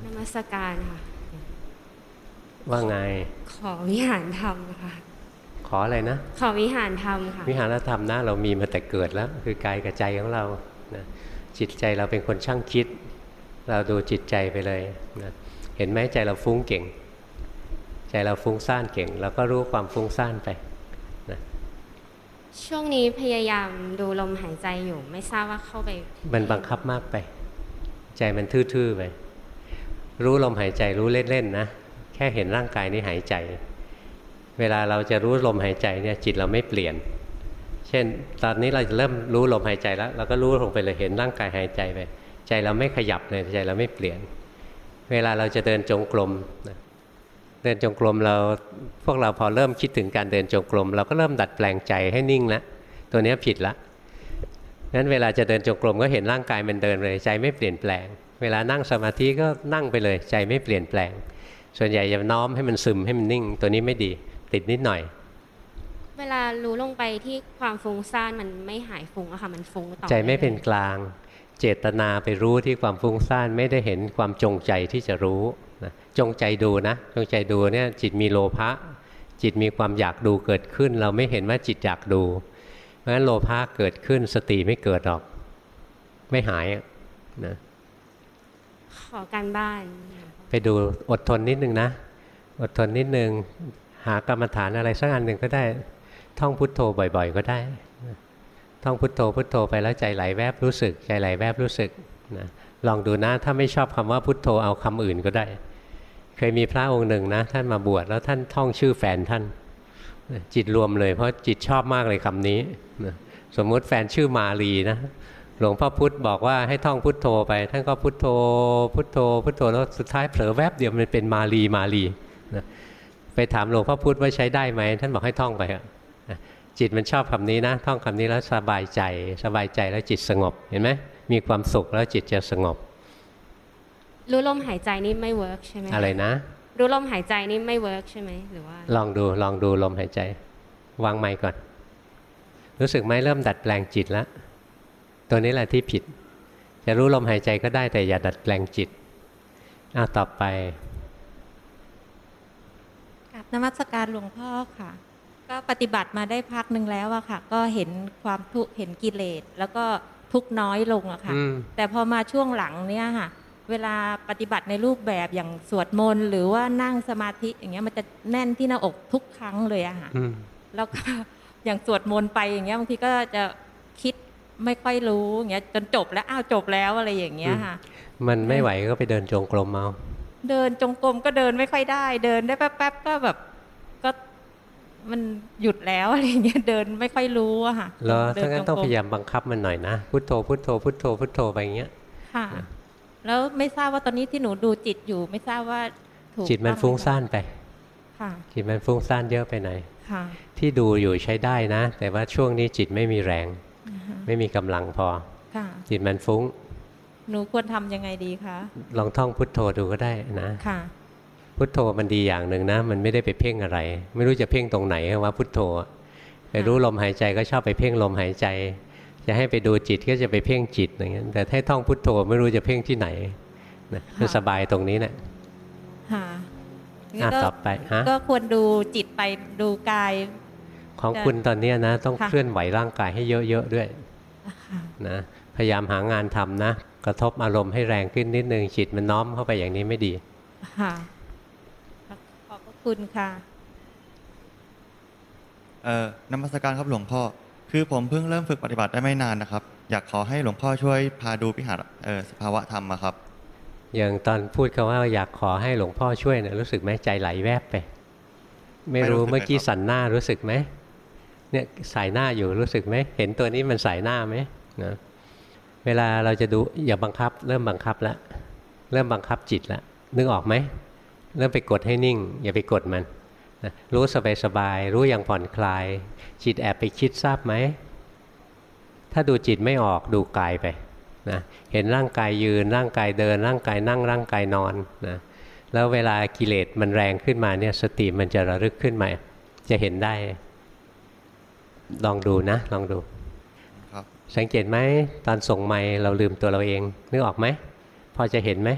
นมัสการค่ะ ว่าไง ขอวิหารธรรมค่ะ ขออะไรนะ ขอวิหารธรรมค่ะ วิหารธรรมนะเรามีมาแต่เกิดแล้ว คือกายกับใจของเรานะจิตใจเราเป็นคนช่างคิด เราดูจิตใจไปเลยนะ เห็นไหมใจเราฟุ้งเก่ง ใจเราฟุ้งซ่านเก่งเราก็รู้ความฟุ้งซ่านไปนะช่วงนี้พยายามดูลมหายใจอยู่ไม่ทราบว่าเข้าไป มันบังคับมากไป ใจมันทื่อๆไปรู้ลมหายใจรู้เล่นๆนะแค่เห็นร่างกายนี้หายใจ เวลาเราจะรู้ลมหายใจเนี่ยจิตเราไม่เปลี่ยน เช่น ตอนนี้เราจะเริ่มรู้ลมหายใจแล้วเราก็รู้ลงไปเลยเห็นร่างกายหายใจไป ใจเราไม่ขยับเลยใจเราไม่เปลี่ยน เวลาเราจะเดินจงกรมนะเดินจงกรมเราพวกเราพอเริ่มคิดถึงการเดินจงกรมเราก็เริ่มดัดแปลงใจให้นิ่งแล้วตัวเนี้ยผิดละงั้นเวลาจะเดินจงกรมก็เห็นร่างกายมันเดินเลยใจไม่เปลี่ยนแปลง เวลานั่งสมาธิก็นั่งไปเลย ใจไม่เปลี่ยนแปลง ส่วนใหญ่จะน้อมให้มันซึมให้มันนิ่ง ตัวนี้ไม่ดีติดนิดหน่อย เวลารู้ลงไปที่ความฟุ้งซ่านมันไม่หายฟุ้งอะค่ะมันฟุ้งต่อใจไม่เป็นรื่อยกลาง เจตนาไปรู้ที่ความฟุ้งซ่านไม่ได้เห็นความจงใจที่จะรู้นะจงใจดูนะ จงใจดูเนี่ยจิตมีโลภะจิตมีความอยากดูเกิดขึ้น เราไม่เห็นว่าจิตอยากดูเพราะฉะนั้นโลภะเกิดขึ้นสติไม่เกิดหรอก ไม่หายอะนะๆขอการบ้าน ไปดูอดทนนิดนึงนะ อดทนนิดนึงหากรรมฐานอะไรสักอันหนึ่งก็ได้ ท่องพุทโธบ่อย ๆ ก็ได้ ท่องพุทโธพุทโธไปแล้วใจไหลแวบรู้สึก ใจไหลแวบรู้สึกนะลองดูนะถ้าไม่ชอบคำว่าพุทโธเอาคำอื่นก็ได้ เคยมีพระองค์หนึ่งนะ ท่านมาบวชแล้วท่านท่องชื่อแฟนท่าน จิตรวมเลยเพราะจิตชอบมากเลยคำนี้นะสมมุติแฟนชื่อมาลีนะหลวงพ่อพุธบอกว่าให้ท่องพุทโธไป ท่านก็พุทโธ พุทโธ พุทโธแล้วสุดท้ายเผลอแวบเดียวมันเป็นมาลีมาลีนะไปถามหลวงพ่อพุธว่าใช้ได้ไหมท่านบอกให้ท่องไปอะ จิตมันชอบคำนี้นะท่องคำนี้แล้วสบายใจ สบายใจแล้วจิตสงบเห็นไหมมีความสุขแล้วจิตจะสงบ รู้ลมหายใจนี่ไม่ work ใช่ไหมคะ อะไรนะรู้ลมหายใจนี่ไม่ work ใช่ไหมหรือว่า ลองดูลองดูลมหายใจ วางไมค์ก่อน รู้สึกไหมเริ่มดัดแปลงจิตแล้วตัวนี้แหละที่ผิด จะรู้ลมหายใจก็ได้แต่อย่าดัดแปลงจิตอ้าวต่อไปกับนมัสการหลวงพ่อค่ะ ก็ปฏิบัติมาได้พักหนึ่งแล้วอะค่ะ ก็เห็นความทุกข์เห็นกิเลส แล้วก็ทุกข์น้อยลงอะค่ะ อืม แต่พอมาช่วงหลังเนี่ยค่ะ เวลาปฏิบัติในรูปแบบอย่างสวดมนต์หรือว่านั่งสมาธิอย่างเงี้ยมันจะแน่นที่หน้าอกทุกครั้งเลยอะค่ะ อืม แล้วก็ อย่างสวดมนต์ไปอย่างเงี้ยบางทีก็จะคิดไม่ค่อยรู้อย่างเงี้ยจนจบแล้วอ้าวจบแล้วอะไรอย่างเงี้ยค่ะ มันไม่ไหวก็ไปเดินจงกรมเอา เดินจงกรมก็เดินไม่ค่อยได้ เดินได้แป๊บๆก็แบบก็ มันหยุดแล้วอะไรอย่างเงี้ยเดินไม่ค่อยรู้อะค่ะแล้วเดิถ้างั้นต้องจกรพยายามบังคับมันหน่อยนะพุทโธพุทโธพุทโธพุทโธไปอย่างเงี้ยค่ะ แล้วไม่ทราบว่าตอนนี้ที่หนูดูจิตอยู่ ไม่ทราบว่าถูกจิตมันต้องไหฟุ้งซ่านไปค่ะจิตมันฟุ้งซ่านเยอะไปหน่อยค่ะที่ดูอยู่ใช้ได้นะ แต่ว่าช่วงนี้จิตไม่มีแรงอือฮะไม่มีกำลังพอค่ะจิตมันฟุ้ง หนูควรทำยังไงดีคะลองท่องพุทโธดูก็ได้นะค่ะ พุทโธมันดีอย่างหนึ่งนะ มันไม่ได้ไปเพ่งอะไร ไม่รู้จะเพ่งตรงไหนว่าพุทโธอะไปรู้ลมหายใจก็ชอบไปเพ่งลมหายใจ จะให้ไปดูจิตก็จะไปเพ่งจิตอย่างเงี้ยแต่ถ้าท่องพุทโธไม่รู้จะเพ่งที่ไหนนะมันสบายตรงนี้แหละค่ะอะก็ต่อไปฮะก็ควรดูจิตไปดูกาย ของคุณตอนเนี้ยนะ ต้องค่ะเคลื่อนไหวร่างกายให้เยอะๆด้วยค่ะนะพยายามหางานทำนะ กระทบอารมณ์ให้แรงขึ้นนิดนึงจิตมันน้อมเข้าไปอย่างนี้ไม่ดีค่ะขอบพระ คุณค่ะ เอ่อนมัสการครับหลวงพ่อ คือผมเพิ่งเริ่มฝึกปฏิบัติได้ไม่นานนะครับ อยากขอให้หลวงพ่อช่วยพาดูพิหารเอ่อสภาวะธรรมอะครับ อย่างตอนพูดคำว่าอยากขอให้หลวงพ่อช่วยเนี่ยรู้สึกไหมใจไหลแวบไป ไม่รู้ไม่รู้สึกเมื่อกี้เลยครับสันหน้ารู้สึกไหมเนี่ยสายหน้าอยู่รู้สึกไหมเห็นตัวนี้มันสายหน้าไหมนะเวลาเราจะดูอย่าบังคับ เริ่มบังคับแล้วเริ่มบังคับจิตแล้วนึกออกไหม เริ่มไปกดให้นิ่ง อย่าไปกดมันนะรู้สบายสบายๆรู้อย่างผ่อนคลาย จิตแอบไปคิดทราบไหม ถ้าดูจิตไม่ออกดูกายไปนะเห็นร่างกายยืนร่างกายเดิน ร่างกายนั่งร่างกายนอนนะแล้วเวลากิเลสมันแรงขึ้นมาเนี่ยสติมันจะระลึกขึ้นมาจะเห็นได้ ลองดูนะลองดูครับสังเกตไหมตอนส่งไมค์เราลืมตัวเราเองนึกออกไหมพอจะเห็นไหม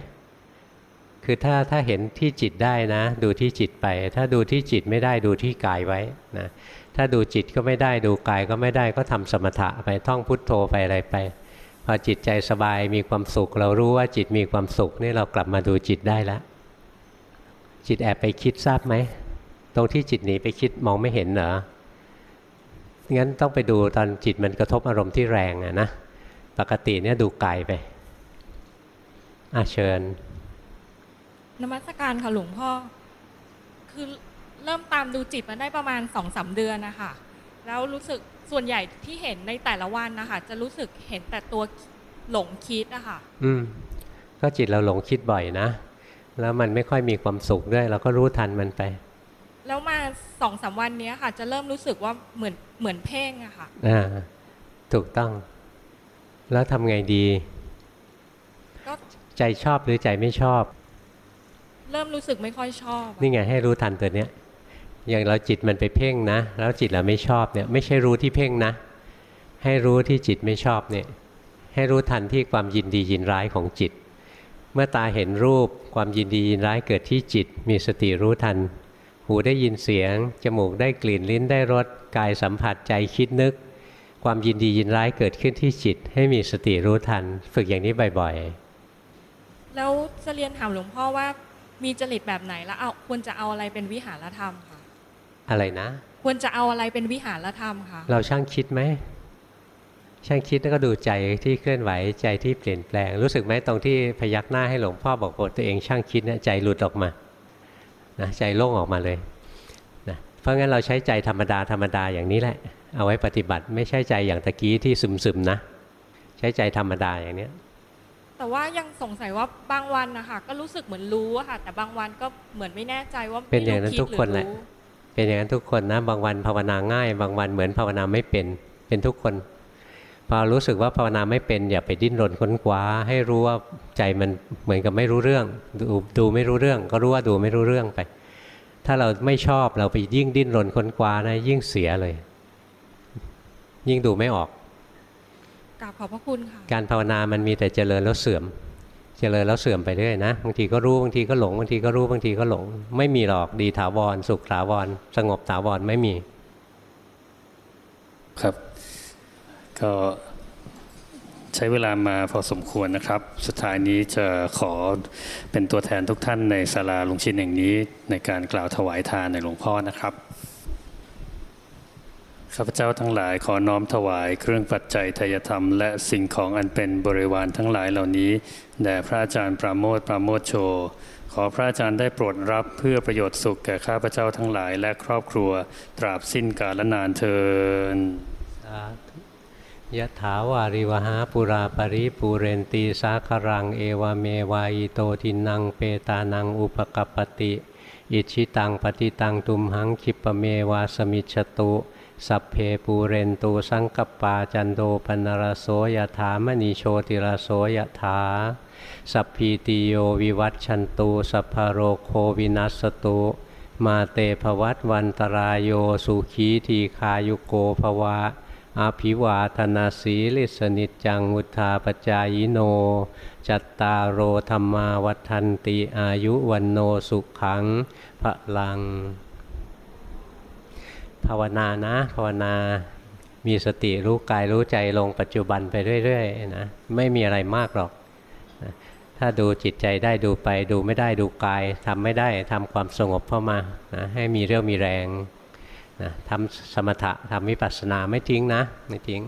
คือถ้าถ้าเห็นที่จิตได้นะ ดูที่จิตไป ถ้าดูที่จิตไม่ได้ดูที่กายไว้นะถ้าดูจิตก็ไม่ได้ดูกายก็ไม่ได้ก็ทำสมถะไปท่องพุทโธไปอะไรไป พอจิตใจสบายมีความสุข เรารู้ว่าจิตมีความสุขนี่เรากลับมาดูจิตได้แล้วจิตแอบไปคิดทราบไหมตรงที่จิตหนีไปคิดมองไม่เห็นเหรองั้นต้องไปดูตอนจิตมันกระทบอารมณ์ที่แรงอะนะปกติเนี่ยดูกายไปอาเชิญ นมัสการค่ะหลวงพ่อ คือเริ่มตามดูจิตมาได้ประมาณสองสาเดือนนะคะแล้วรู้สึกส่วนใหญ่ที่เห็นในแต่ละวันนะคะจะรู้สึกเห็นแต่ตัวหลงคิดอะค่ะอืมก็จิตเราหลงคิดบ่อยนะ แล้วมันไม่ค่อยมีความสุขด้วย เราก็รู้ทันมันไป แล้วมาสองสามวันเนี้ยค่ะ จะเริ่มรู้สึกว่าเหมือนเหมือนเพ่งอะค่ะอ่าถูกต้อง แล้วทำไงดีก็ใจชอบหรือใจไม่ชอบ เริ่มรู้สึกไม่ค่อยชอบ นี่ไงให้รู้ทันตัวเนี้ย อย่างเราจิตมันไปเพ่งนะ แล้วจิตเราไม่ชอบเนี่ย ไม่ใช่รู้ที่เพ่งนะ ให้รู้ที่จิตไม่ชอบเนี่ย ให้รู้ทันที่ความยินดียินร้ายของจิต เมื่อตาเห็นรูปความยินดียินร้ายเกิดที่จิต มีสติรู้ทัน หูได้ยินเสียง จมูกได้กลิ่นลิ้นได้รสกายสัมผัสใจคิดนึก ความยินดียินร้ายเกิดขึ้นที่จิต ให้มีสติรู้ทัน ฝึกอย่างนี้บ่อยแล้วจะเรียนถามหลวงพ่อว่า มีจริตแบบไหนแล้วเอาควรจะเอาอะไรเป็นวิหารธรรมค่ะๆอะไรนะ ควรจะเอาอะไรเป็นวิหารธรรมค่ะเราช่างคิดไหมช่างคิดแล้วก็ดูใจที่เคลื่อนไหวใจที่เปลี่ยนแปลง รู้สึกไหมตรงที่พยักหน้าให้หลวงพ่อบอกว่าตัวเองช่างคิดเนี่ยใจหลุดออกมานะใจโล่งออกมาเลยนะเพราะงั้นเราใช้ใจธรรมดาธรรมดาอย่างนี้แหละ เอาไว้ปฏิบัติไม่ใช่ใจอย่างตะกี้ที่ซึมๆนะ ใช้ใจธรรมดาอย่างเนี้ย แต่ว่ายังสงสัยว่าบางวันนะคะก็รู้สึกเหมือนรู้อะค่ะ แต่บางวันก็เหมือนไม่แน่ใจว่าเป็นอย่างนั้นไม่รู้ทุกคนดแหรืละรู้เป็นอย่างนั้นทุกคนนะบางวันภาวนาง่าย บางวันเหมือนภาวนาไม่เป็นเป็นทุกคนพอรู้สึกว่าภาวนาไม่เป็นอย่าไปดิ้นรนค้นคว้า ให้รู้ว่าใจมันเหมือนกับไม่รู้เรื่อง ดูดูไม่รู้เรื่อง ก็รู้ว่าดูไม่รู้เรื่องไป ถ้าเราไม่ชอบเราไปยิ่งดิ้นรนค้นคว้านะยิ่งเสียเลย ยิ่งดูไม่ออก กราบขอบพระคุณค่ะ การภาวนามันมีแต่เจริญแล้วเสื่อม เจริญแล้วเสื่อมไปเรื่อยนะบางทีก็รู้บางทีก็หลงบางทีก็รู้บางทีก็หลง ไม่มีหรอกดีถาวร สุขถาวร สงบถาวรไม่มี ครับ ก็ใช้เวลามาพอสมควรนะครับ สุดท้ายนี้จะขอเป็นตัวแทนทุกท่านในศาลาลุงชินแห่งนี้ ในการกล่าวถวายทานในหลวงพ่อนะครับ ข้าพเจ้าทั้งหลายขอน้อมถวายเครื่องปัจจัยทายธรรม และสิ่งของอันเป็นบริวารทั้งหลายเหล่านี้แด่พระอาจารย์ปราโมทปราโมทโช ขอพระอาจารย์ได้โปรดรับเพื่อประโยชน์สุขแก่ข้าพเจ้าทั้งหลายและครอบครัว ตราบสิ้นกาลนานเทินยะถาวาริวหาปุราปริปูเรนตีสาคารังเอวเมวายโตทินังเปตานังอุปกปปติ อิชิตังปฏิตังตุมหังคิปะเมวาสมิจฉตุ สัพเพปูเรนตูสังกปาจันโดปนรโสยถามณีโชติรโสยถา สัพพีติโยวิวัตชันตู สัพพโรโควินัสตุ มาเตภวัตวันตรายโยสุขีทีคายุโกภวะอาภิวาธนาสีลิสนิจังมุทาปจายโน จัตตารโอธรรมาวัฏันติอายุวันโนสุขังพระลัง ภาวนานะ ภาวนามีสติรู้กายรู้ใจลงปัจจุบันไปเรื่อยๆนะไม่มีอะไรมากหรอกนะถ้าดูจิตใจได้ดูไป ดูไม่ได้ดูกายทำไม่ได้ทำความสงบเข้ามานะให้มีเรี่ยวมีแรงนะทำสมถะทำวิปัสสนาไม่ทิ้งนะไม่ทิ้ง